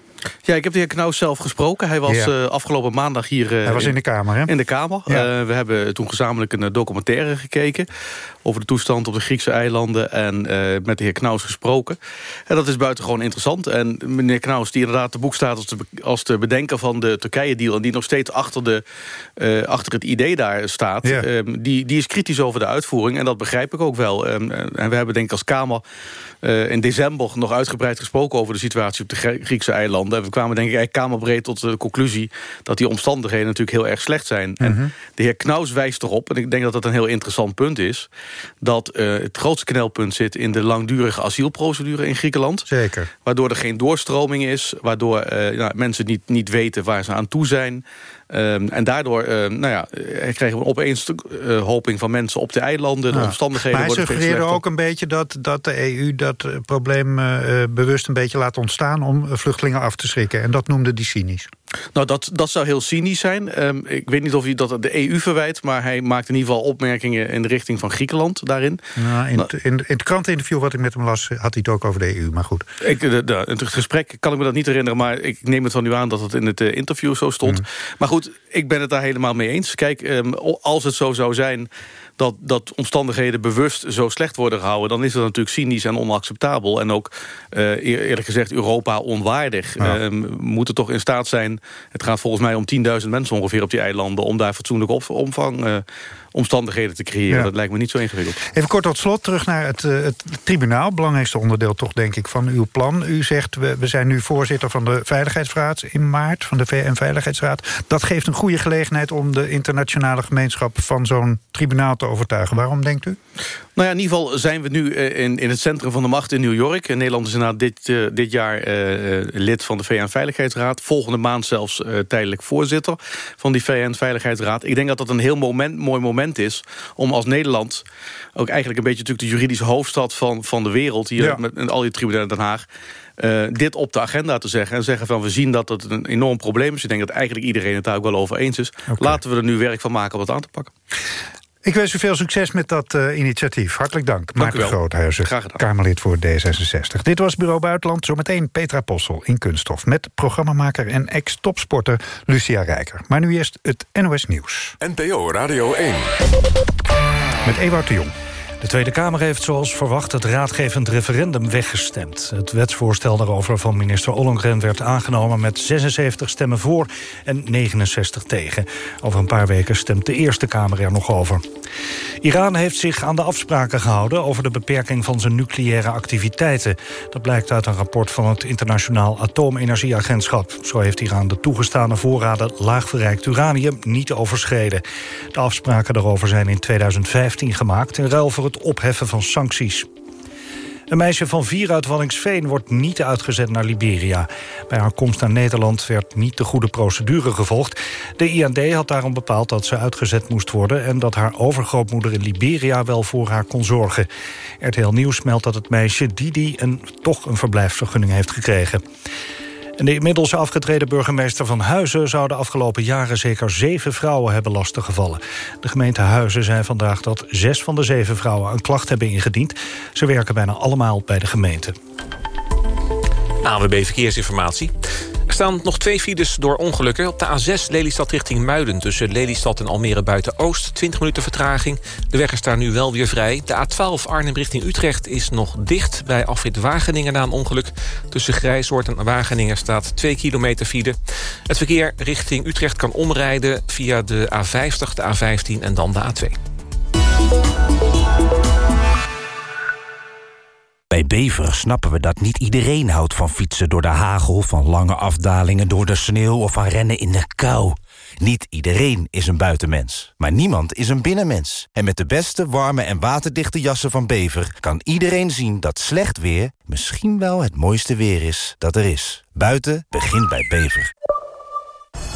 Ja, ik heb de heer Knaus zelf gesproken. Hij was ja. uh, afgelopen maandag hier... Uh, Hij was in de Kamer, hè? In de Kamer. Ja. Uh, we hebben toen gezamenlijk een documentaire gekeken... over de toestand op de Griekse eilanden... en met de heer Knaus gesproken. En dat is buitengewoon interessant. En meneer Knaus, die inderdaad te boek staat... als de, als de bedenker van de Turkije-deal... en die nog steeds achter, de, achter het idee daar staat... Ja. die, die is kritisch over de uitvoering. En dat begrijp ik ook wel. en we hebben denk ik als Kamer... in december nog uitgebreid gesproken over de situatie op de Griekse eilanden. We kwamen denk ik eigenlijk kamerbreed tot de conclusie... dat die omstandigheden natuurlijk heel erg slecht zijn. Mhm. En de heer Knaus wijst erop, en ik denk dat dat een heel interessant punt is... dat uh, het grootste knelpunt zit in de langdurige asielprocedure in Griekenland. Zeker. Waardoor er geen doorstroming is. Waardoor uh, nou, mensen niet, niet weten waar ze aan toe zijn. Um, en daardoor uh, nou ja, kregen we opeens uh, hoping van mensen op de eilanden. De ja. omstandigheden maar hij worden suggereerde ook een beetje dat, dat de EU dat probleem uh, bewust een beetje laat ontstaan... om vluchtelingen af te te schrikken. En dat noemde die cynisch. Nou, dat, dat zou heel cynisch zijn. Um, ik weet niet of hij dat de EU verwijt... maar hij maakt in ieder geval opmerkingen in de richting van Griekenland daarin. Nou, in, nou, in, in het kranteninterview wat ik met hem las... had hij het ook over de EU, maar goed. Ik, de, de, het gesprek kan ik me dat niet herinneren... maar ik neem het van u aan dat het in het uh, interview zo stond. Mm. Maar goed, ik ben het daar helemaal mee eens. Kijk, um, als het zo zou zijn dat, dat omstandigheden bewust zo slecht worden gehouden... dan is dat natuurlijk cynisch en onacceptabel. En ook, uh, eerlijk gezegd, Europa onwaardig. Ja. Uh, we moeten toch in staat zijn... het gaat volgens mij om 10.000 mensen ongeveer op die eilanden... om daar fatsoenlijk op, omvang uh, omstandigheden te creëren. Ja. Dat lijkt me niet zo ingewikkeld. Even kort tot slot, terug naar het, uh, het tribunaal. Belangrijkste onderdeel toch, denk ik, van uw plan. U zegt, we, we zijn nu voorzitter van de Veiligheidsraad in maart... van de VN-veiligheidsraad. Dat geeft een goede gelegenheid om de internationale gemeenschap... van zo'n tribunaal te overtuigen. Waarom, denkt u? Nou ja, in ieder geval zijn we nu in, in het centrum van de macht in New York. En Nederland is inderdaad dit, uh, dit jaar uh, lid van de VN-veiligheidsraad. Volgende maand zelfs uh, tijdelijk voorzitter van die VN-veiligheidsraad. Ik denk dat dat een heel moment, mooi moment is om als Nederland... ook eigenlijk een beetje natuurlijk de juridische hoofdstad van, van de wereld... hier ja. met, met al die tribunalen Den Haag... Uh, dit op de agenda te zeggen. En zeggen van we zien dat het een enorm probleem is. Ik denk dat eigenlijk iedereen het daar ook wel over eens is. Okay. Laten we er nu werk van maken om het aan te pakken. Ik wens u veel succes met dat uh, initiatief. Hartelijk dank. dank Maarten Groothuizen, Kamerlid voor D66. Dit was Bureau Buitenland. Zometeen Petra Possel in Kunststof... met programmamaker en ex-topsporter Lucia Rijker. Maar nu eerst het NOS Nieuws. NPO Radio 1. Met Ewout de Jong. De Tweede Kamer heeft zoals verwacht het raadgevend referendum weggestemd. Het wetsvoorstel daarover van minister Ollongren werd aangenomen met 76 stemmen voor en 69 tegen. Over een paar weken stemt de Eerste Kamer er nog over. Iran heeft zich aan de afspraken gehouden over de beperking van zijn nucleaire activiteiten. Dat blijkt uit een rapport van het Internationaal Atoomenergieagentschap. Zo heeft Iran de toegestane voorraden laagverrijkt uranium niet overschreden. De afspraken daarover zijn in 2015 gemaakt in ruil voor het opheffen van sancties. Een meisje van vier uit Wallingsveen wordt niet uitgezet naar Liberia. Bij haar komst naar Nederland werd niet de goede procedure gevolgd. De IND had daarom bepaald dat ze uitgezet moest worden... en dat haar overgrootmoeder in Liberia wel voor haar kon zorgen. RTL Nieuws meldt dat het meisje Didi een, toch een verblijfsvergunning heeft gekregen. De inmiddels afgetreden burgemeester van Huizen... zou de afgelopen jaren zeker zeven vrouwen hebben lastiggevallen. De gemeente Huizen zei vandaag dat zes van de zeven vrouwen... een klacht hebben ingediend. Ze werken bijna allemaal bij de gemeente. ANWB Verkeersinformatie. Er staan nog twee files door ongelukken. Op de A6 Lelystad richting Muiden tussen Lelystad en Almere Buiten-Oost. 20 minuten vertraging. De weg is daar nu wel weer vrij. De A12 Arnhem richting Utrecht is nog dicht bij afrit Wageningen na een ongeluk. Tussen Grijsoord en Wageningen staat 2 kilometer file. Het verkeer richting Utrecht kan omrijden via de A50, de A15 en dan de A2. Bij Bever snappen we dat niet iedereen houdt van fietsen door de hagel... van lange afdalingen door de sneeuw of van rennen in de kou. Niet iedereen is een buitenmens, maar niemand is een binnenmens. En met de beste, warme en waterdichte jassen van Bever... kan iedereen zien dat slecht weer misschien wel het mooiste weer is dat er is. Buiten begint bij Bever.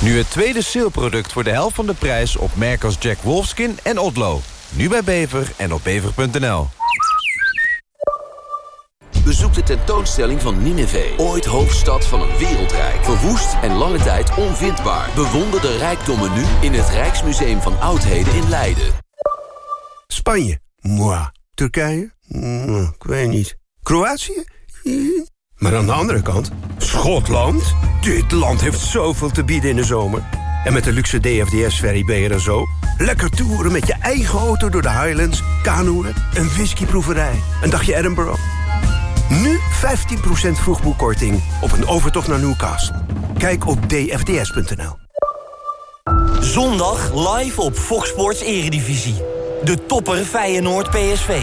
Nu het tweede saleproduct voor de helft van de prijs op merken als Jack Wolfskin en Otlo. Nu bij Bever en op bever.nl. Bezoek de tentoonstelling van Nineveh. Ooit hoofdstad van een wereldrijk. Verwoest en lange tijd onvindbaar. Bewonder de rijkdommen nu in het Rijksmuseum van Oudheden in Leiden. Spanje? Moi. Turkije? Mm, ik weet niet. Kroatië? Maar aan de andere kant, Schotland? Dit land heeft zoveel te bieden in de zomer. En met de luxe DFDS-ferry ben je er zo. Lekker toeren met je eigen auto door de Highlands, kanoeën, een whiskyproeverij, een dagje Edinburgh. Nu 15% vroegboekkorting op een overtocht naar Newcastle. Kijk op dfds.nl. Zondag live op Fox Sports Eredivisie. De topper Feyenoord PSV.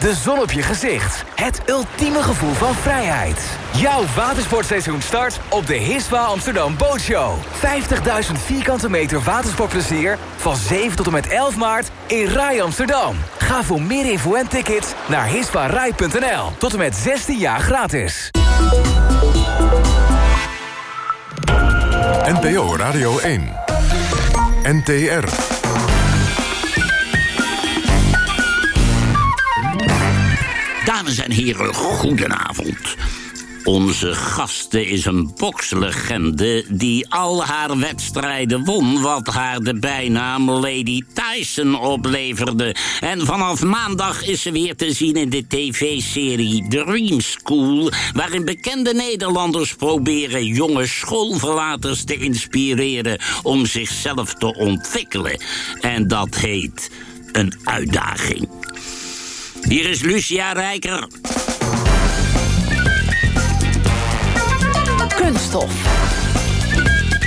De zon op je gezicht. Het ultieme gevoel van vrijheid. Jouw watersportseizoen start op de Hiswa Amsterdam Bootshow. 50.000 vierkante meter watersportplezier van 7 tot en met 11 maart in Rai Amsterdam. Ga voor meer info en tickets naar hiswarai.nl. Tot en met 16 jaar gratis. NPO Radio 1. NTR. Dames en heren, goedenavond. Onze gasten is een bokslegende die al haar wedstrijden won... wat haar de bijnaam Lady Tyson opleverde. En vanaf maandag is ze weer te zien in de tv-serie Dream School... waarin bekende Nederlanders proberen jonge schoolverlaters te inspireren... om zichzelf te ontwikkelen. En dat heet een uitdaging. Hier is Lucia Rijker. Kunststof.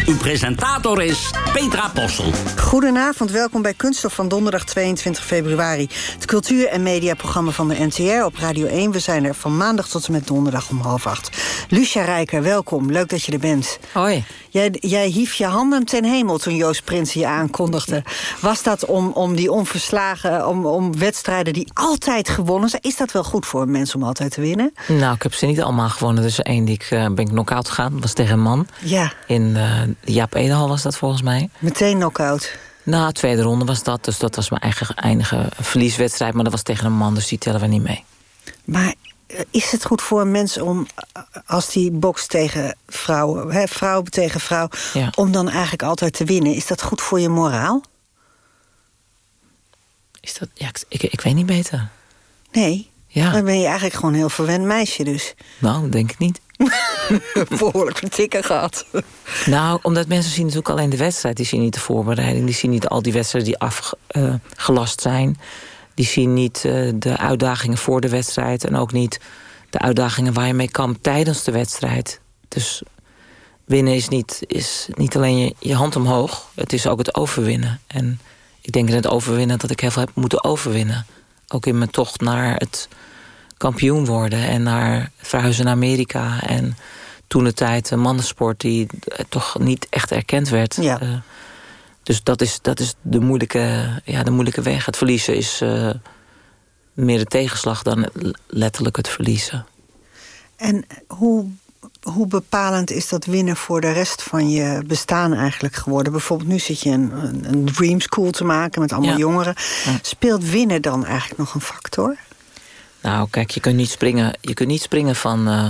Uw presentator is Petra Possel. Goedenavond, welkom bij Kunststof van donderdag 22 februari. Het cultuur- en mediaprogramma van de NTR op Radio 1. We zijn er van maandag tot en met donderdag om half acht. Lucia Rijker, welkom. Leuk dat je er bent. Hoi. Jij, jij hief je handen ten hemel toen Joost Prins je aankondigde. Was dat om, om die onverslagen, om, om wedstrijden die altijd gewonnen zijn? Is dat wel goed voor een mens om altijd te winnen? Nou, ik heb ze niet allemaal gewonnen. Dus één die ik, uh, ben ik knock-out gegaan. Dat was tegen een man. Ja. In uh, Jaap Edehal was dat volgens mij. Meteen knock-out? Nou, tweede ronde was dat. Dus dat was mijn eigen eindige verlieswedstrijd. Maar dat was tegen een man, dus die tellen we niet mee. Maar is het goed voor een mens om, als die bokst tegen vrouwen, hè, vrouw tegen vrouw, ja. om dan eigenlijk altijd te winnen? Is dat goed voor je moraal? Is dat, ja, ik, ik weet niet beter. Nee? Ja. Dan ben je eigenlijk gewoon een heel verwend meisje dus. Nou, denk ik niet. Behoorlijk een tikken gehad. Nou, omdat mensen zien natuurlijk alleen de wedstrijd. Die zien niet de voorbereiding. Die zien niet al die wedstrijden die afgelast zijn. Die zien niet uh, de uitdagingen voor de wedstrijd. En ook niet de uitdagingen waar je mee kan tijdens de wedstrijd. Dus winnen is niet, is niet alleen je, je hand omhoog. Het is ook het overwinnen. En ik denk in het overwinnen dat ik heel veel heb moeten overwinnen. Ook in mijn tocht naar het kampioen worden. En naar verhuizen naar Amerika. En toen de tijd een mannensport die toch niet echt erkend werd. Ja. Uh, dus dat is, dat is de, moeilijke, ja, de moeilijke weg. Het verliezen is uh, meer de tegenslag dan letterlijk het verliezen. En hoe, hoe bepalend is dat winnen voor de rest van je bestaan eigenlijk geworden? Bijvoorbeeld nu zit je een, een, een dream school te maken met allemaal Ja. jongeren. Ja. Speelt winnen dan eigenlijk nog een factor? Nou, kijk, je kunt niet springen, je kunt niet springen van, uh,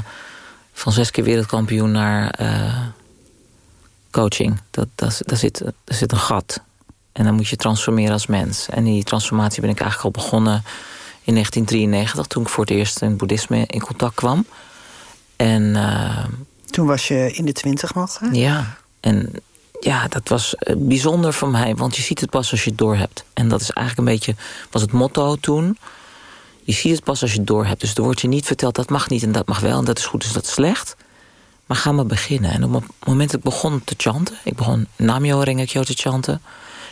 van zes keer wereldkampioen naar uh, coaching. Dat, dat, daar, zit, daar zit een gat. En dan moet je transformeren als mens. En die transformatie ben ik eigenlijk al begonnen in 1993... toen ik voor het eerst in het boeddhisme in contact kwam. En, uh, toen was je in de twintig nog, hè? Ja, en ja, dat was bijzonder voor mij. Want je ziet het pas als je het doorhebt. En dat is eigenlijk een beetje, was het motto toen... Je ziet het pas als je het door hebt. Dus er wordt je niet verteld dat mag niet en dat mag wel. En dat is goed, dus dat is slecht. Maar ga maar beginnen. En op het moment dat ik begon te chanten... ik begon Namyo Rengekyo te chanten...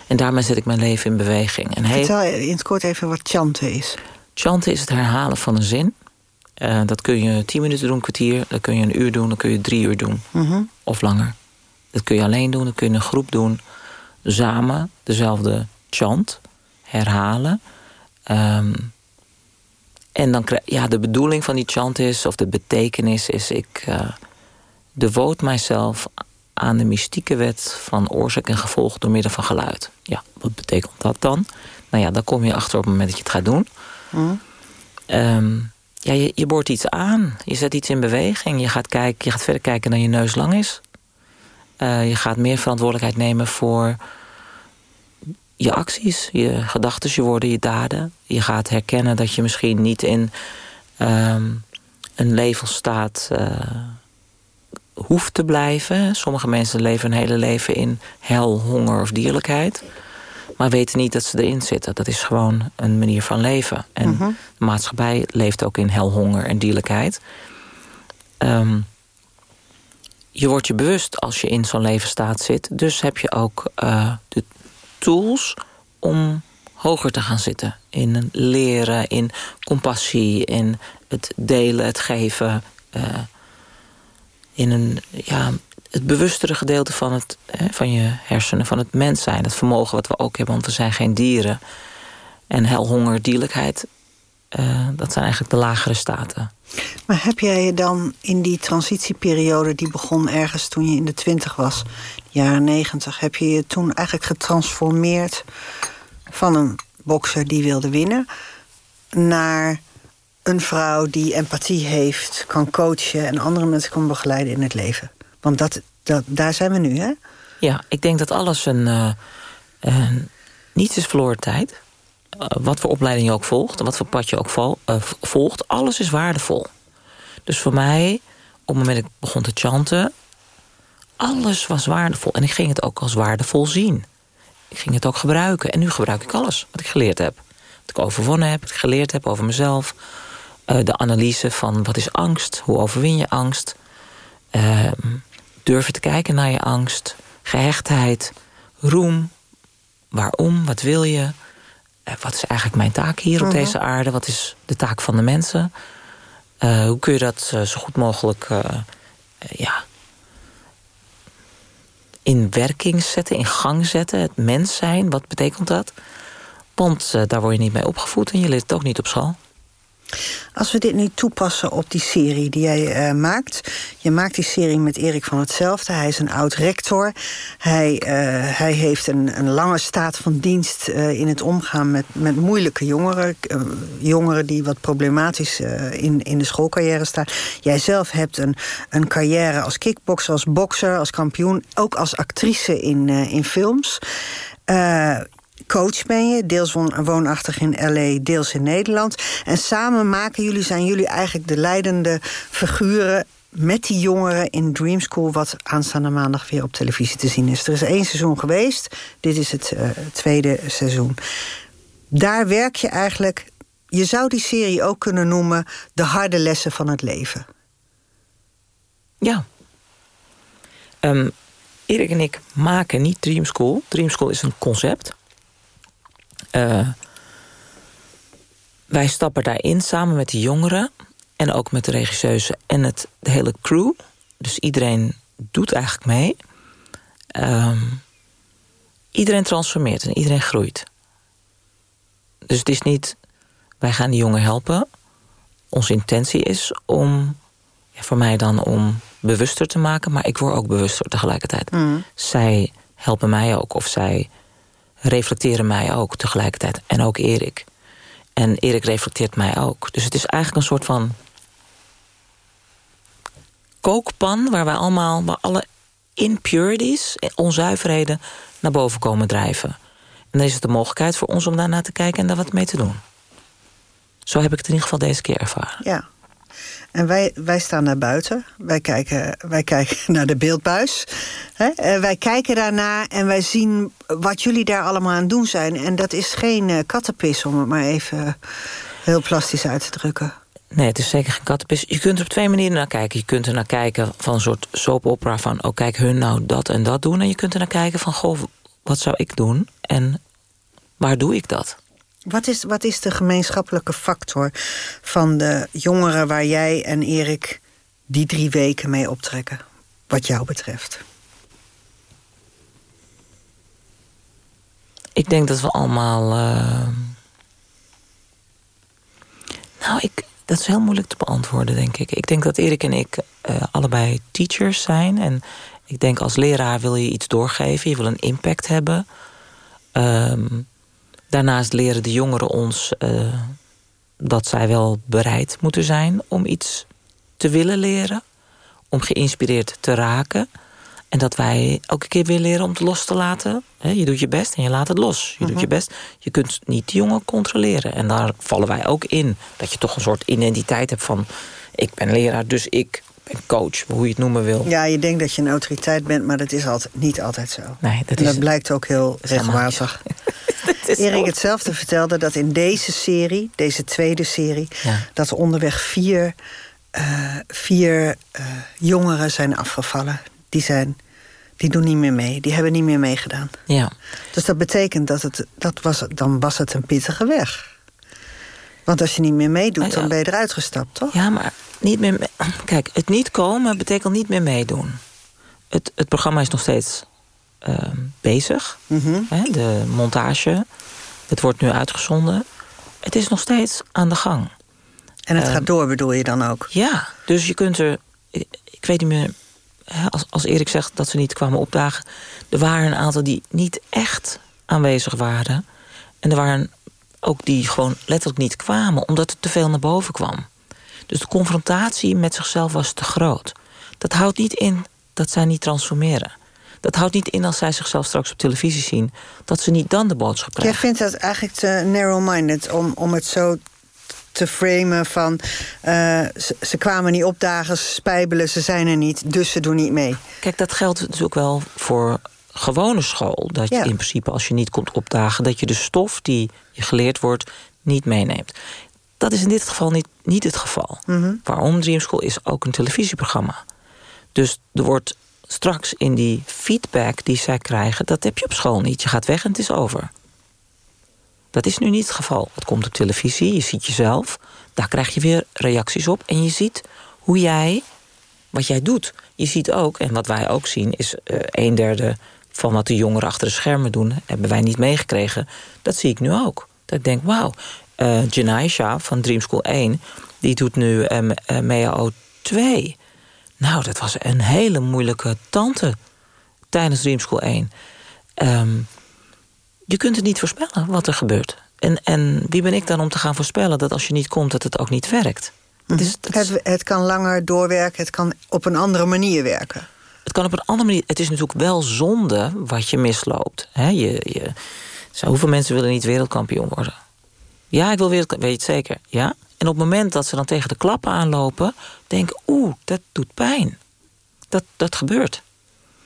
en daarmee zet ik mijn leven in beweging. En Vertel in het kort even wat chanten is. Chanten is het herhalen van een zin. Uh, dat kun je tien minuten doen, een kwartier. Dat kun je een uur doen, dat kun je drie uur doen. Mm -hmm. Of langer. Dat kun je alleen doen, dat kun je in een groep doen. Samen dezelfde chant. Herhalen. Um, en dan krijg, ja, de bedoeling van die chant is, of de betekenis is, ik uh, devote mijzelf aan de mystieke wet van oorzaak en gevolg door middel van geluid. Ja, wat betekent dat dan? Nou ja, daar kom je achter op het moment dat je het gaat doen. Mm. Um, ja, je, je boort iets aan. Je zet iets in beweging. Je gaat, kijken, je gaat verder kijken dan je neus lang is. Uh, je gaat meer verantwoordelijkheid nemen voor je acties, je gedachten, je woorden, je daden. Je gaat herkennen dat je misschien niet in um, een levensstaat uh, hoeft te blijven. Sommige mensen leven hun hele leven in hel, honger of dierlijkheid. Maar weten niet dat ze erin zitten. Dat is gewoon een manier van leven. En Mhm. de maatschappij leeft ook in helhonger en dierlijkheid. Ehm, je wordt je bewust als je in zo'n levensstaat zit. Dus heb je ook eh, de tools om hoger te gaan zitten. In leren, in compassie, in het delen, het geven. eh, in een, ja, het bewustere gedeelte van, het, hè, van je hersenen, van het mens zijn. Het vermogen wat we ook hebben, want we zijn geen dieren. En helhonger, dierlijkheid, eh, dat zijn eigenlijk de lagere staten. Maar heb jij je dan in die transitieperiode... die begon ergens toen je in de twintig was, de jaren negentig... heb je je toen eigenlijk getransformeerd van een bokser die wilde winnen... naar een vrouw die empathie heeft, kan coachen... en andere mensen kan begeleiden in het leven? Want dat, dat, daar zijn we nu, hè? Ja, ik denk dat alles een... eh, een niets is verloren tijd. Eh, wat voor opleiding je ook volgt, en wat voor pad je ook eh, volgt... alles is waardevol. Dus voor mij, op het moment dat ik begon te chanten... alles was waardevol. En ik ging het ook als waardevol zien. Ik ging het ook gebruiken. En nu gebruik ik alles wat ik geleerd heb. Wat ik overwonnen heb, wat ik geleerd heb over mezelf. Eh, de analyse van wat is angst, hoe overwin je angst... Ehm, durven te kijken naar je angst, gehechtheid, roem. Waarom? Wat wil je? Eh, wat is eigenlijk mijn taak hier op Mhm. deze aarde? Wat is de taak van de mensen? Eh, hoe kun je dat eh, zo goed mogelijk ja, in werking zetten, in gang zetten? Het mens zijn, wat betekent dat? Want daar word je niet mee opgevoed en je leert het ook niet op school. Als we dit nu toepassen op die serie die jij eh, maakt. Je maakt die serie met Erik van Hetzelfde. Hij is een oud-rector. Hij, eh, hij heeft een, een lange staat van dienst eh, in het omgaan met, met moeilijke jongeren. Jongeren die wat problematisch in, in de schoolcarrière staan. Jij zelf hebt een, een carrière als kickbokser, als bokser, als kampioen. Ook als actrice in, in films. Coach ben je, deels woon- woonachtig in L.A., deels in Nederland. En samen maken jullie, zijn jullie eigenlijk de leidende figuren met die jongeren in Dream School... wat aanstaande maandag weer op televisie te zien is. Er is één seizoen geweest, dit is het eh, tweede seizoen. Daar werk je eigenlijk... Je zou die serie ook kunnen noemen... de harde lessen van het leven. Ja. Ehm, Erik en ik maken niet Dream School. Dream School is een concept. Eh, wij stappen daarin samen met de jongeren... en ook met de regisseuse en het, de hele crew. Dus iedereen doet eigenlijk mee. Ehm, iedereen transformeert en iedereen groeit. Dus het is niet... wij gaan die jongen helpen. Onze intentie is om ja, voor mij dan om bewuster te maken, maar ik word ook bewuster tegelijkertijd. Zij helpen mij ook, of zij reflecteren mij ook tegelijkertijd. En ook Erik. En Erik reflecteert mij ook. Dus het is eigenlijk een soort van kookpan waar wij allemaal, waar alle impurities, onzuiverheden naar boven komen drijven. En dan is het de mogelijkheid voor ons om daarna te kijken en daar wat mee te doen. Zo heb ik het in ieder geval deze keer ervaren. Ja. En wij, wij staan daar buiten. Wij kijken, wij kijken naar de beeldbuis. Hè? Eh, wij kijken daarna en wij zien wat jullie daar allemaal aan doen zijn. En dat is geen eh, kattenpis, om het maar even heel plastisch uit te drukken. Nee, het is zeker geen kattenpis. Je kunt er op twee manieren naar kijken. Je kunt er naar kijken van een soort soap opera van... oh, kijk hun nou dat en dat doen. En je kunt er naar kijken van, goh, wat zou ik doen? En waar doe ik dat? Wat is, wat is de gemeenschappelijke factor van de jongeren... waar jij en Erik die drie weken mee optrekken, wat jou betreft? Ik denk dat we allemaal... eh, Nou, ik, dat is heel moeilijk te beantwoorden, denk ik. Ik denk dat Erik en ik eh, allebei teachers zijn. En ik denk als leraar wil je iets doorgeven. Je wil een impact hebben. Ehm, daarnaast leren de jongeren ons eh, dat zij wel bereid moeten zijn... om iets te willen leren. Om geïnspireerd te raken. En dat wij elke keer weer leren om het los te laten. Je doet je best en je laat het los. Je doet je best. Je kunt niet de jongen controleren. En daar vallen wij ook in. Dat je toch een soort identiteit hebt van... ik ben leraar, dus ik coach. Hoe je het noemen wil. Ja, je denkt dat je een autoriteit bent, maar dat is altijd, niet altijd zo. Nee, dat en dat is- blijkt ook heel regelmatig. Erik hetzelfde vertelde dat in deze serie, deze tweede serie... dat er onderweg vier, uh, vier uh, jongeren zijn afgevallen. Die, zijn, die doen niet meer mee, die hebben niet meer meegedaan. Ja. Dus dat betekent dat het, dat was, dan was het een pittige weg. Want als je niet meer meedoet, dan ben je eruit gestapt, toch? Ja, maar niet meer... Mee... Kijk, het niet komen betekent niet meer meedoen. Het, het programma is nog steeds uh, bezig. Hè, de montage. Het wordt nu uitgezonden. Het is nog steeds aan de gang. En het Ehm, gaat door, bedoel je dan ook? Ja, dus je kunt er... Ik, ik weet niet meer... Als, als Erik zegt dat ze niet kwamen opdagen... er waren een aantal die niet echt aanwezig waren. En er waren ook die gewoon letterlijk niet kwamen... omdat er te veel naar boven kwam. Dus de confrontatie met zichzelf was te groot. Dat houdt niet in dat zij niet transformeren. Dat houdt niet in als zij zichzelf straks op televisie zien... dat ze niet dan de boodschap krijgen. Jij vindt dat eigenlijk te narrow-minded om, om het zo te framen van... eh, ze, ze kwamen niet opdagen, ze spijbelen, ze zijn er niet... dus ze doen niet mee. Kijk, dat geldt dus ook wel voor gewone school. Dat je Ja. in principe, als je niet komt opdagen... dat je de stof die je geleerd wordt, niet meeneemt. Dat is in dit geval niet, niet het geval. Mhm. Waarom? Dream School is ook een televisieprogramma. Dus er wordt straks in die feedback die zij krijgen... dat heb je op school niet. Je gaat weg en het is over. Dat is nu niet het geval. Het komt op televisie, je ziet jezelf. Daar krijg je weer reacties op. En je ziet hoe jij, wat jij doet. Je ziet ook, en wat wij ook zien... is eh, een derde van wat de jongeren achter de schermen doen... hebben wij niet meegekregen. Dat zie ik nu ook. Dat ik denk, wauw, Janaisha van Dream School 1... die doet nu eh, eh, MEAO 2. Nou, dat was een hele moeilijke tante tijdens Dream School 1. Ehm, je kunt het niet voorspellen wat er gebeurt. En, en wie ben ik dan om te gaan voorspellen dat als je niet komt... dat het ook niet werkt? Het, het kan langer doorwerken, het kan op een andere manier werken. Het kan op een andere manier. Het is natuurlijk wel zonde wat je misloopt. Hè? Je, je, zo, hoeveel mensen willen niet wereldkampioen worden? Ja, ik wil wereldkampioen. Weet je het zeker? Ja. En op het moment dat ze dan tegen de klappen aanlopen... denken, oeh, dat doet pijn. Dat, dat gebeurt.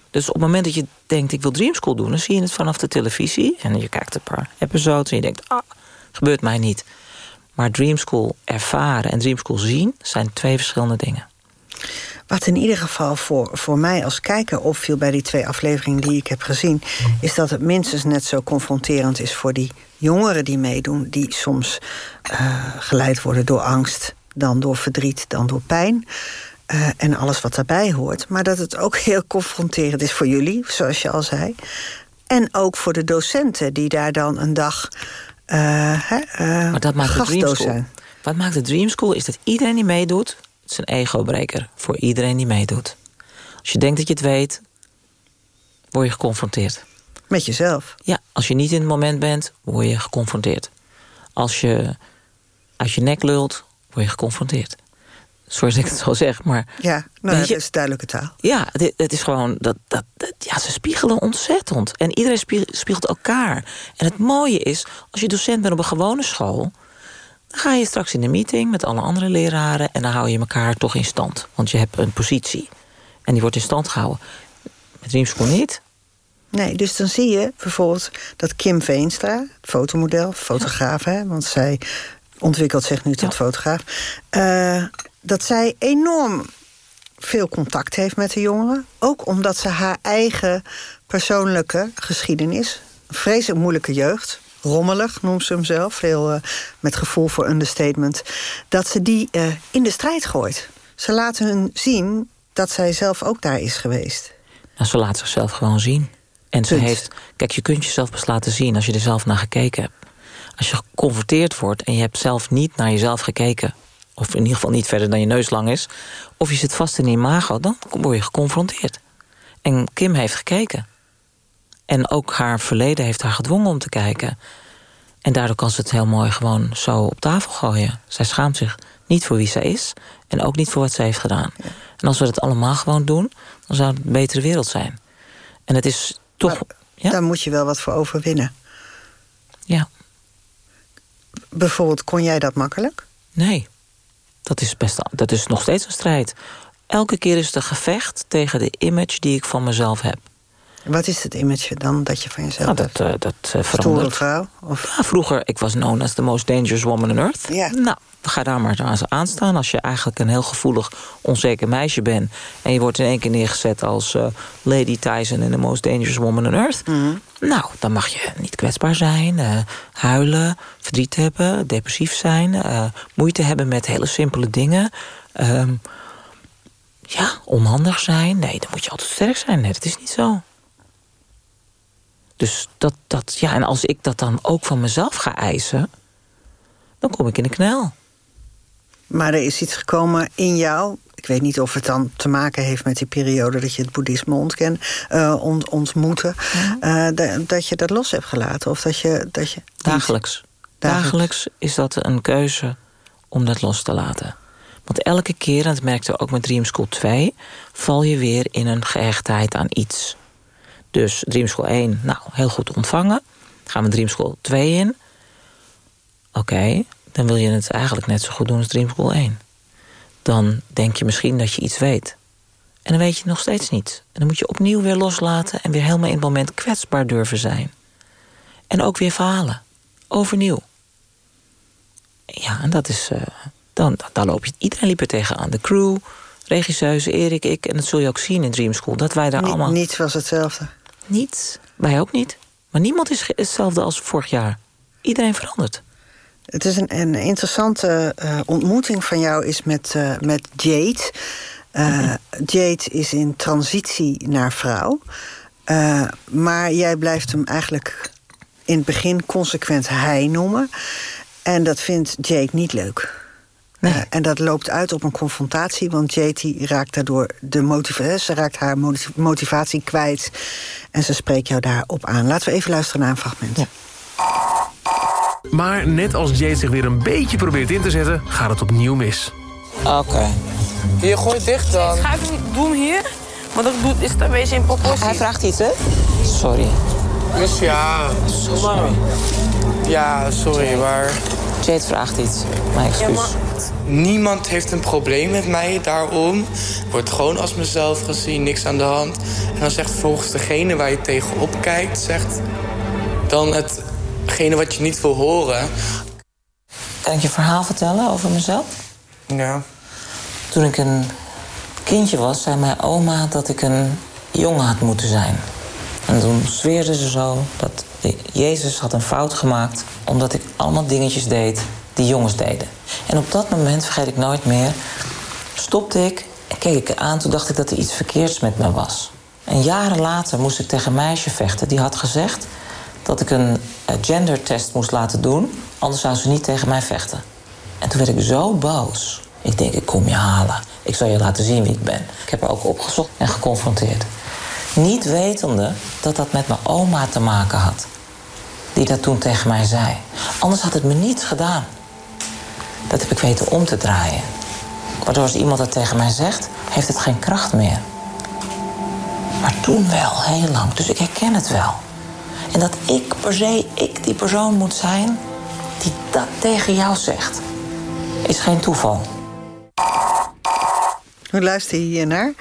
Dus op het moment dat je denkt, ik wil Dream School doen... dan zie je het vanaf de televisie. En je kijkt een paar episodes en je denkt, ah, gebeurt mij niet. Maar Dream School ervaren en Dream School zien... zijn twee verschillende dingen. Wat in ieder geval voor, voor mij als kijker opviel bij die twee afleveringen die ik heb gezien, is dat het minstens net zo confronterend is voor die jongeren die meedoen, die soms eh, geleid worden door angst, dan door verdriet, dan door pijn. eh, en alles wat daarbij hoort. Maar dat het ook heel confronterend is voor jullie, zoals je al zei. En ook voor de docenten die daar dan een dag hè, eh, Maar dat maakt gastdoos School. zijn. Wat maakt de Dream School is dat iedereen die meedoet... het is een ego-breker voor iedereen die meedoet. Als je denkt dat je het weet, word je geconfronteerd. Met jezelf? Ja, als je niet in het moment bent, word je geconfronteerd. Als je uit je nek lult, word je geconfronteerd. Dat ik het zo zeg, maar... Ja, nou, je- dat is duidelijke taal. Ja, het, het is gewoon... Dat, dat, dat- ja, ze spiegelen ontzettend. En iedereen spie- spiegelt elkaar. En het mooie is, als je docent bent op een gewone school... dan ga je straks in de meeting met alle andere leraren... en dan hou je elkaar toch in stand. Want je hebt een positie. En die wordt in stand gehouden. Met Dream School niet. Nee, dus dan zie je bijvoorbeeld dat Kim Veenstra, fotomodel, fotograaf, hè, want zij ontwikkelt zich nu tot fotograaf, eh, dat zij enorm veel contact heeft met de jongeren. Ook omdat ze haar eigen persoonlijke geschiedenis, een vreselijk moeilijke jeugd, rommelig noemt ze hem zelf, veel eh, met gevoel voor understatement, dat ze die eh, in de strijd gooit. Ze laten hun zien dat zij zelf ook daar is geweest. Nou, ze laat zichzelf gewoon zien. En ze heeft... Kijk, je kunt jezelf pas laten zien als je er zelf naar gekeken hebt. Als je geconfronteerd wordt en je hebt zelf niet naar jezelf gekeken... of in ieder geval niet verder dan je neus lang is... of je zit vast in je imago, dan word je geconfronteerd. En Kim heeft gekeken. En ook haar verleden heeft haar gedwongen om te kijken. En daardoor kan ze het heel mooi gewoon zo op tafel gooien. Zij schaamt zich niet voor wie zij is... en ook niet voor wat zij heeft gedaan. En als we dat allemaal gewoon doen... dan zou het een betere wereld zijn. En het is toch... Daar moet je wel wat voor overwinnen. Ja. Bijvoorbeeld, kon jij dat makkelijk? Nee, dat is, best, dat is nog steeds een strijd. Elke keer is het een gevecht tegen de image die ik van mezelf heb. Wat is het image dan dat je van jezelf nou, dat, uh, dat uh, verandert. vrouw? Of? Ja, vroeger, ik was known as the most dangerous woman on earth. Ja. Nou, ga daar maar aan staan. Als je eigenlijk een heel gevoelig, onzeker meisje bent... en je wordt in één keer neergezet als uh, Lady Tyson... in the most dangerous woman on earth... Mhm. nou, dan mag je niet kwetsbaar zijn, huilen, verdriet hebben... depressief zijn, moeite hebben met hele simpele dingen... Ehm, ja, onhandig zijn. Nee, dan moet je altijd sterk zijn. Nee, dat is niet zo. Dus dat, dat, ja, en als ik dat dan ook van mezelf ga eisen... dan kom ik in de knel. Maar er is iets gekomen in jou... ik weet niet of het dan te maken heeft met die periode... dat je het boeddhisme ontken, uh, ont, ontmoette... Uh, dat je dat los hebt gelaten? Of dat je, dat je Dagelijks. Dagelijks. Dagelijks is dat een keuze om dat los te laten. Want elke keer, en dat merkte we ook met Dream School 2... val je weer in een gehechtheid aan iets. Dus Dream School 1, nou, heel goed ontvangen. Gaan we Dream School 2 in. Oké, okay, dan wil je het eigenlijk net zo goed doen als Dream School 1. Dan denk je misschien dat je iets weet. En dan weet je nog steeds niet. En dan moet je opnieuw weer loslaten... en weer helemaal in het moment kwetsbaar durven zijn. En ook weer verhalen. Overnieuw. Ja, en dat is... Uh, dan, dan loop je... Iedereen liep er tegenaan. De crew, regisseuse, Erik, ik. En dat zul je ook zien in Dream School. Dat wij daar allemaal... Niets was hetzelfde. Niets. Wij ook niet. Maar niemand is hetzelfde als vorig jaar. Iedereen verandert. Het is een, een interessante uh, ontmoeting van jou is met, uh, met Jade. Uh, Jade is in transitie naar vrouw. maar jij blijft hem eigenlijk in het begin consequent hij noemen. En dat vindt Jade niet leuk. Nee. Uh, en dat loopt uit op een confrontatie, want JT raakt daardoor de motivatie, ze raakt haar motivatie kwijt en ze spreekt jou daarop aan. Laten we even luisteren naar een fragment. Ja. Maar net als Jade zich weer een beetje probeert in te zetten, gaat het opnieuw mis. Oké. Okay. Hier, gooi het dicht dan. Ga even niet doen hier, want dat is het een beetje in proportie. Hij vraagt iets, hè? Sorry. Dus ja, sorry. Ja, sorry, maar... Jade vraagt iets. Mijn excuus. Niemand heeft een probleem met mij daarom. Ik word gewoon als mezelf gezien, niks aan de hand. En dan zegt volgens degene waar je tegenop kijkt... zegt dan hetgene wat je niet wil horen. Kan ik je verhaal vertellen over mezelf? Ja. Toen ik een kindje was, zei mijn oma dat ik een jongen had moeten zijn. En toen zweerde ze zo dat Jezus had een fout gemaakt... omdat ik allemaal dingetjes deed die jongens deden. En op dat moment, vergeet ik nooit meer... stopte ik en keek ik aan. Toen dacht ik dat er iets verkeerds met me was. En jaren later moest ik tegen een meisje vechten. Die had gezegd dat ik een gendertest moest laten doen... anders zou ze niet tegen mij vechten. En toen werd ik zo boos. Ik denk, ik kom je halen. Ik zal je laten zien wie ik ben. Ik heb haar ook opgezocht en geconfronteerd. Niet wetende dat dat met mijn oma te maken had. Die dat toen tegen mij zei. Anders had het me niets gedaan. Dat heb ik weten om te draaien. Waardoor als iemand dat tegen mij zegt, heeft het geen kracht meer. Maar toen wel, heel lang. Dus ik herken het wel. En dat ik per se, ik die persoon moet zijn die dat tegen jou zegt, is geen toeval. Hoe luister je hier naar?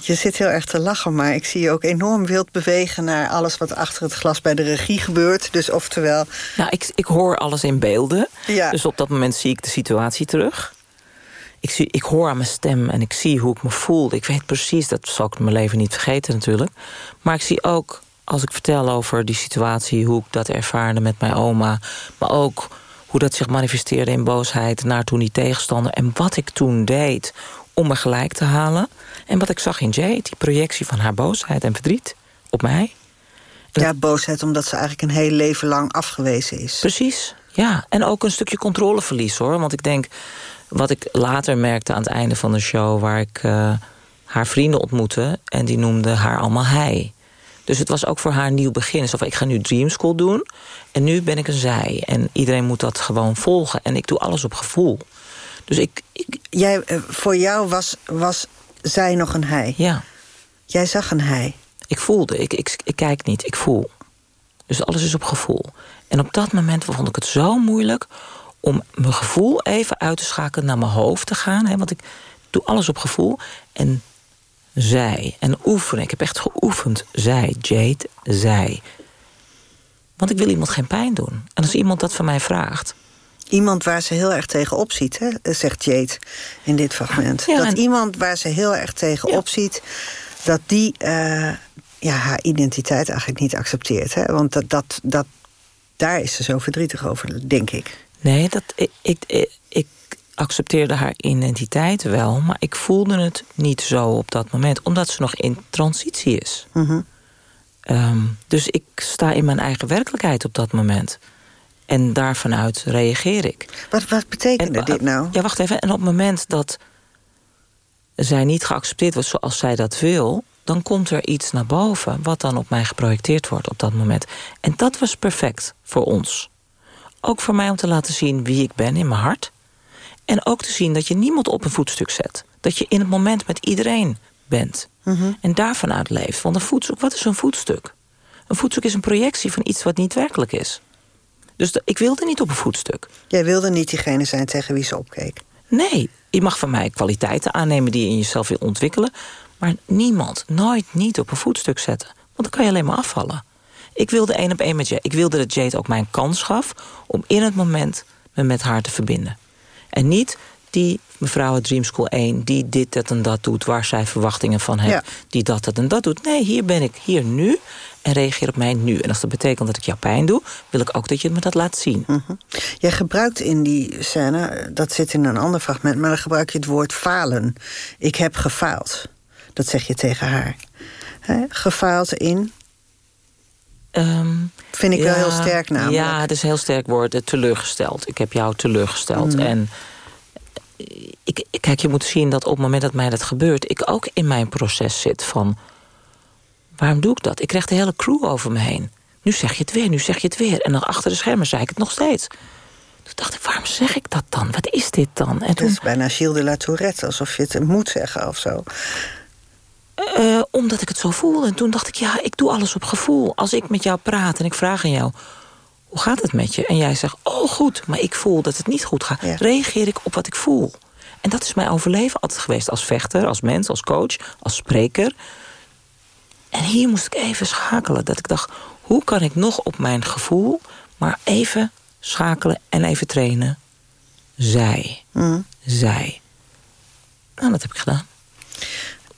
Je zit heel erg te lachen, maar ik zie je ook enorm wild bewegen... naar alles wat achter het glas bij de regie gebeurt. Dus oftewel... Nou, ik, ik hoor alles in beelden. Ja. Dus op dat moment zie ik de situatie terug. Ik, zie, ik hoor aan mijn stem en ik zie hoe ik me voel. Ik weet precies, dat zal ik in mijn leven niet vergeten natuurlijk. Maar ik zie ook, als ik vertel over die situatie... hoe ik dat ervaarde met mijn oma... maar ook hoe dat zich manifesteerde in boosheid naar toen die tegenstander... en wat ik toen deed om me gelijk te halen. En wat ik zag in Jade, die projectie van haar boosheid en verdriet op mij. Ja, boosheid omdat ze eigenlijk een heel leven lang afgewezen is. Precies, ja. En ook een stukje controleverlies, hoor. Want ik denk, wat ik later merkte aan het einde van de show... waar ik uh, haar vrienden ontmoette en die noemden haar allemaal hij. Dus het was ook voor haar een nieuw begin. Dus ik ga nu Dream School doen en nu ben ik een zij. En iedereen moet dat gewoon volgen. En ik doe alles op gevoel. Dus ik... ik... Jij, voor jou was, was zij nog een hij? Ja. Jij zag een hij? Ik voelde, ik, ik, ik kijk niet, ik voel. Dus alles is op gevoel. En op dat moment vond ik het zo moeilijk... om mijn gevoel even uit te schakelen naar mijn hoofd te gaan. Hè, want ik doe alles op gevoel. En zij. En oefenen. Ik heb echt geoefend. Zij, Jade, zij. Want ik wil iemand geen pijn doen. En als iemand dat van mij vraagt... Iemand waar ze heel erg tegenop ziet, hè, zegt Jade in dit fragment. Ja, dat iemand waar ze heel erg tegenop ziet... dat die eh, ja, haar identiteit eigenlijk niet accepteert. Hè? Want dat, dat, dat, daar is ze zo verdrietig over, denk ik. Nee, dat, ik, ik, ik, ik accepteerde haar identiteit wel... maar ik voelde het niet zo op dat moment. Omdat ze nog in transitie is. Mhm. Ehm, dus ik sta in mijn eigen werkelijkheid op dat moment. En daarvanuit reageer ik. Wat, wat betekende En, dit nou? Ja, wacht even. En op het moment dat zij niet geaccepteerd wordt zoals zij dat wil... dan komt er iets naar boven wat dan op mij geprojecteerd wordt op dat moment. En dat was perfect voor ons. Ook voor mij om te laten zien wie ik ben in mijn hart. En ook te zien dat je niemand op een voetstuk zet. Dat je in het moment met iedereen bent. Mhm. En daarvan uit leeft. Want een voetstuk, wat is een voetstuk? Een voetstuk is een projectie van iets wat niet werkelijk is. Dus ik wilde niet op een voetstuk. Jij wilde niet diegene zijn tegen wie ze opkeek. Nee, je mag van mij kwaliteiten aannemen die je in jezelf wil ontwikkelen. Maar niemand, nooit niet op een voetstuk zetten. Want dan kan je alleen maar afvallen. Ik wilde één op één met Jade. Ik wilde dat Jade ook mij een kans gaf om in het moment me met haar te verbinden. En niet die mevrouw uit Dream School 1 die dit, dat en dat doet... waar zij verwachtingen van heeft, Ja. die dat, dat en dat doet. Nee, hier ben ik, hier nu, en reageer op mij nu. En als dat betekent dat ik jou pijn doe... wil ik ook dat je me dat laat zien. Jij gebruikt in die scène, dat zit in een ander fragment... maar dan gebruik je het woord falen. Ik heb gefaald. Dat zeg je tegen haar. Hè? Gefaald in? Vind ik wel heel sterk namelijk. Ja, het is een heel sterk woord. Teleurgesteld. Ik heb jou teleurgesteld. Mm. En ik- kijk, je moet zien dat op het moment dat mij dat gebeurt... ik ook in mijn proces zit van... waarom doe ik dat? Ik krijg de hele crew over me heen. Nu zeg je het weer, nu zeg je het weer. En dan achter de schermen zei ik het nog steeds. Toen dacht ik, waarom zeg ik dat dan? Wat is dit dan? En Het is bijna Gilles de la Tourette, alsof je het moet zeggen of zo. Eh, omdat ik het zo voelde. En toen dacht ik, ja, ik doe alles op gevoel. Als ik met jou praat en ik vraag aan jou... hoe gaat het met je? En jij zegt, oh goed, maar ik voel dat het niet goed gaat. Reageer ik op wat ik voel. En dat is mijn overleven altijd geweest. Als vechter, als mens, als coach, als spreker. En hier moest ik even schakelen. Dat ik dacht, hoe kan ik nog op mijn gevoel... maar even schakelen en even trainen. Zij. Mm. Zij. Nou, dat heb ik gedaan.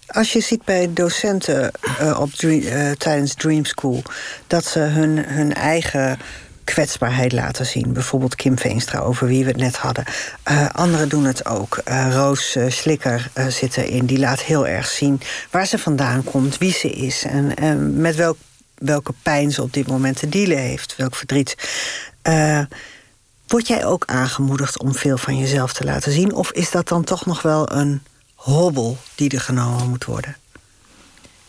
Als je ziet bij docenten eh, op Dream- eh, tijdens Dream School... dat ze hun, hun eigen kwetsbaarheid laten zien. Bijvoorbeeld Kim Veenstra, over wie we het net hadden. Eh, anderen doen het ook. Eh, Roos eh, Slikker zit erin. Die laat heel erg zien waar ze vandaan komt, wie ze is... en, met welk, welke pijn ze op dit moment te dealen heeft. Welk verdriet. Word jij ook aangemoedigd om veel van jezelf te laten zien? Of is dat dan toch nog wel een hobbel die er genomen moet worden?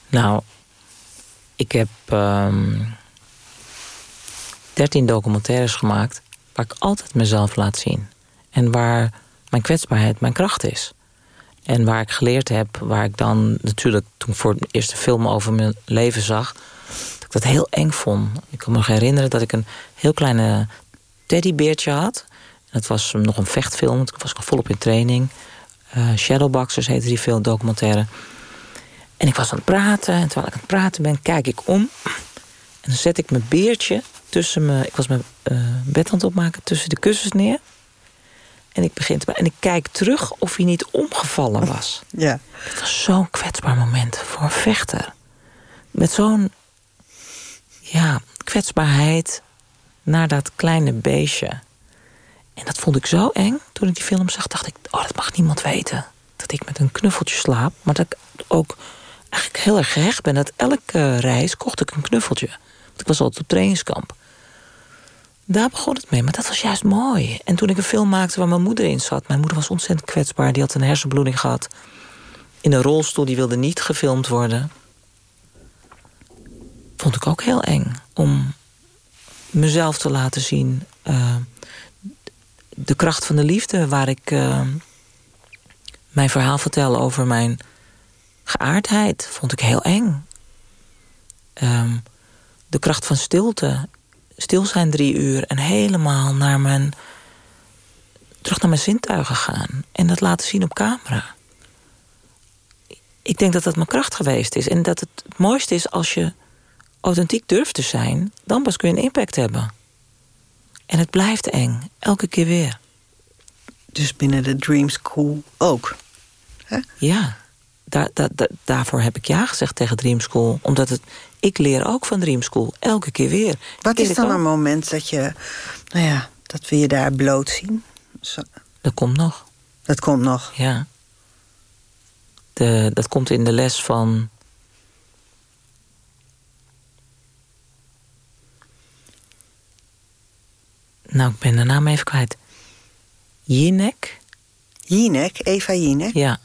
Nou, ik heb ehm 13 documentaires gemaakt waar ik altijd mezelf laat zien. En waar mijn kwetsbaarheid mijn kracht is. En waar ik geleerd heb, waar ik dan natuurlijk toen ik voor de eerste film over mijn leven zag, dat ik dat heel eng vond. Ik kan me nog herinneren dat ik een heel kleine teddybeertje had. Dat was nog een vechtfilm, ik was nog volop in training. Eh, Shadowboxers heette die veel documentaire. En ik was aan het praten. En terwijl ik aan het praten ben, kijk ik om. En dan zet ik mijn beertje tussen mijn... Ik was mijn eh, bed aan het opmaken tussen de kussens neer. En ik begin te... En ik kijk terug of hij niet omgevallen was. Ja. Het was zo'n kwetsbaar moment voor een vechter. Met zo'n... Ja, kwetsbaarheid naar dat kleine beestje. En dat vond ik zo eng. Toen ik die film zag, dacht ik... Oh, dat mag niemand weten. Dat ik met een knuffeltje slaap. Maar dat ik ook eigenlijk heel erg gehecht ben. Dat elke reis kocht ik een knuffeltje. Want ik was altijd op trainingskamp. Daar begon het mee, maar dat was juist mooi. En toen ik een film maakte waar mijn moeder in zat... mijn moeder was ontzettend kwetsbaar, die had een hersenbloeding gehad... in een rolstoel, die wilde niet gefilmd worden... vond ik ook heel eng om mezelf te laten zien... eh, de kracht van de liefde, waar ik eh, mijn verhaal vertel over mijn geaardheid, vond ik heel eng. Ehm, de kracht van stilte, stil zijn drie uur en helemaal naar mijn, terug naar mijn zintuigen gaan en dat laten zien op camera. Ik, denk dat dat mijn kracht geweest is. En dat het het mooiste is als je authentiek durft te zijn... dan pas kun je een impact hebben. En het blijft eng, elke keer weer. Dus binnen de Dream School ook? Hè? Ja, daar, daar, daar, daarvoor heb ik ja gezegd tegen Dream School. Omdat het, ik leer ook van Dream School, elke keer weer. Wat is dan een moment dat je, nou ja, dat we je daar bloot zien? Zo- Dat komt nog. Dat komt nog. Ja. De, dat komt in de les van... Nou, ik ben de naam even kwijt. Jinek? Jinek, Eva Jinek? Ja.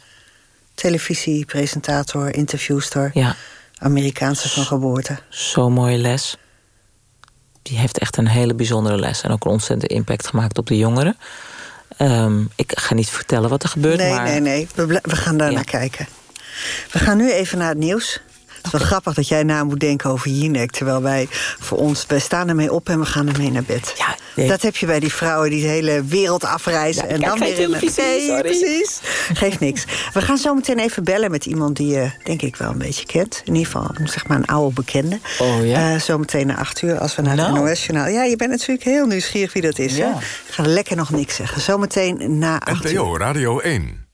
Televisiepresentator, interviewster. Ja. Amerikaanse van geboorte. Zo'n mooie les. Die heeft echt een hele bijzondere les. En ook een ontzettende impact gemaakt op de jongeren. Ehm, ik ga niet vertellen wat er gebeurt, Nee, maar... nee, nee. We, we gaan daar naar kijken. We gaan nu even naar het nieuws. Het is wel grappig dat jij na moet denken over Jinek. Terwijl wij voor ons, wij staan ermee op en we gaan ermee naar bed. nee. Dat heb je bij die vrouwen die de hele wereld afreizen. Ja, en dan weer in televisie, Nee, precies. Geeft niks. We gaan zo meteen even bellen met iemand die je denk ik wel een beetje kent. In ieder geval zeg maar een oude bekende. Oh ja? Eh, zo meteen na acht uur als we naar het Nou. NOS-journaal... Ja, je bent natuurlijk heel nieuwsgierig wie dat is. Ja. Hè? Ik ga lekker nog niks zeggen. Zometeen na acht uur. NPO Radio 1.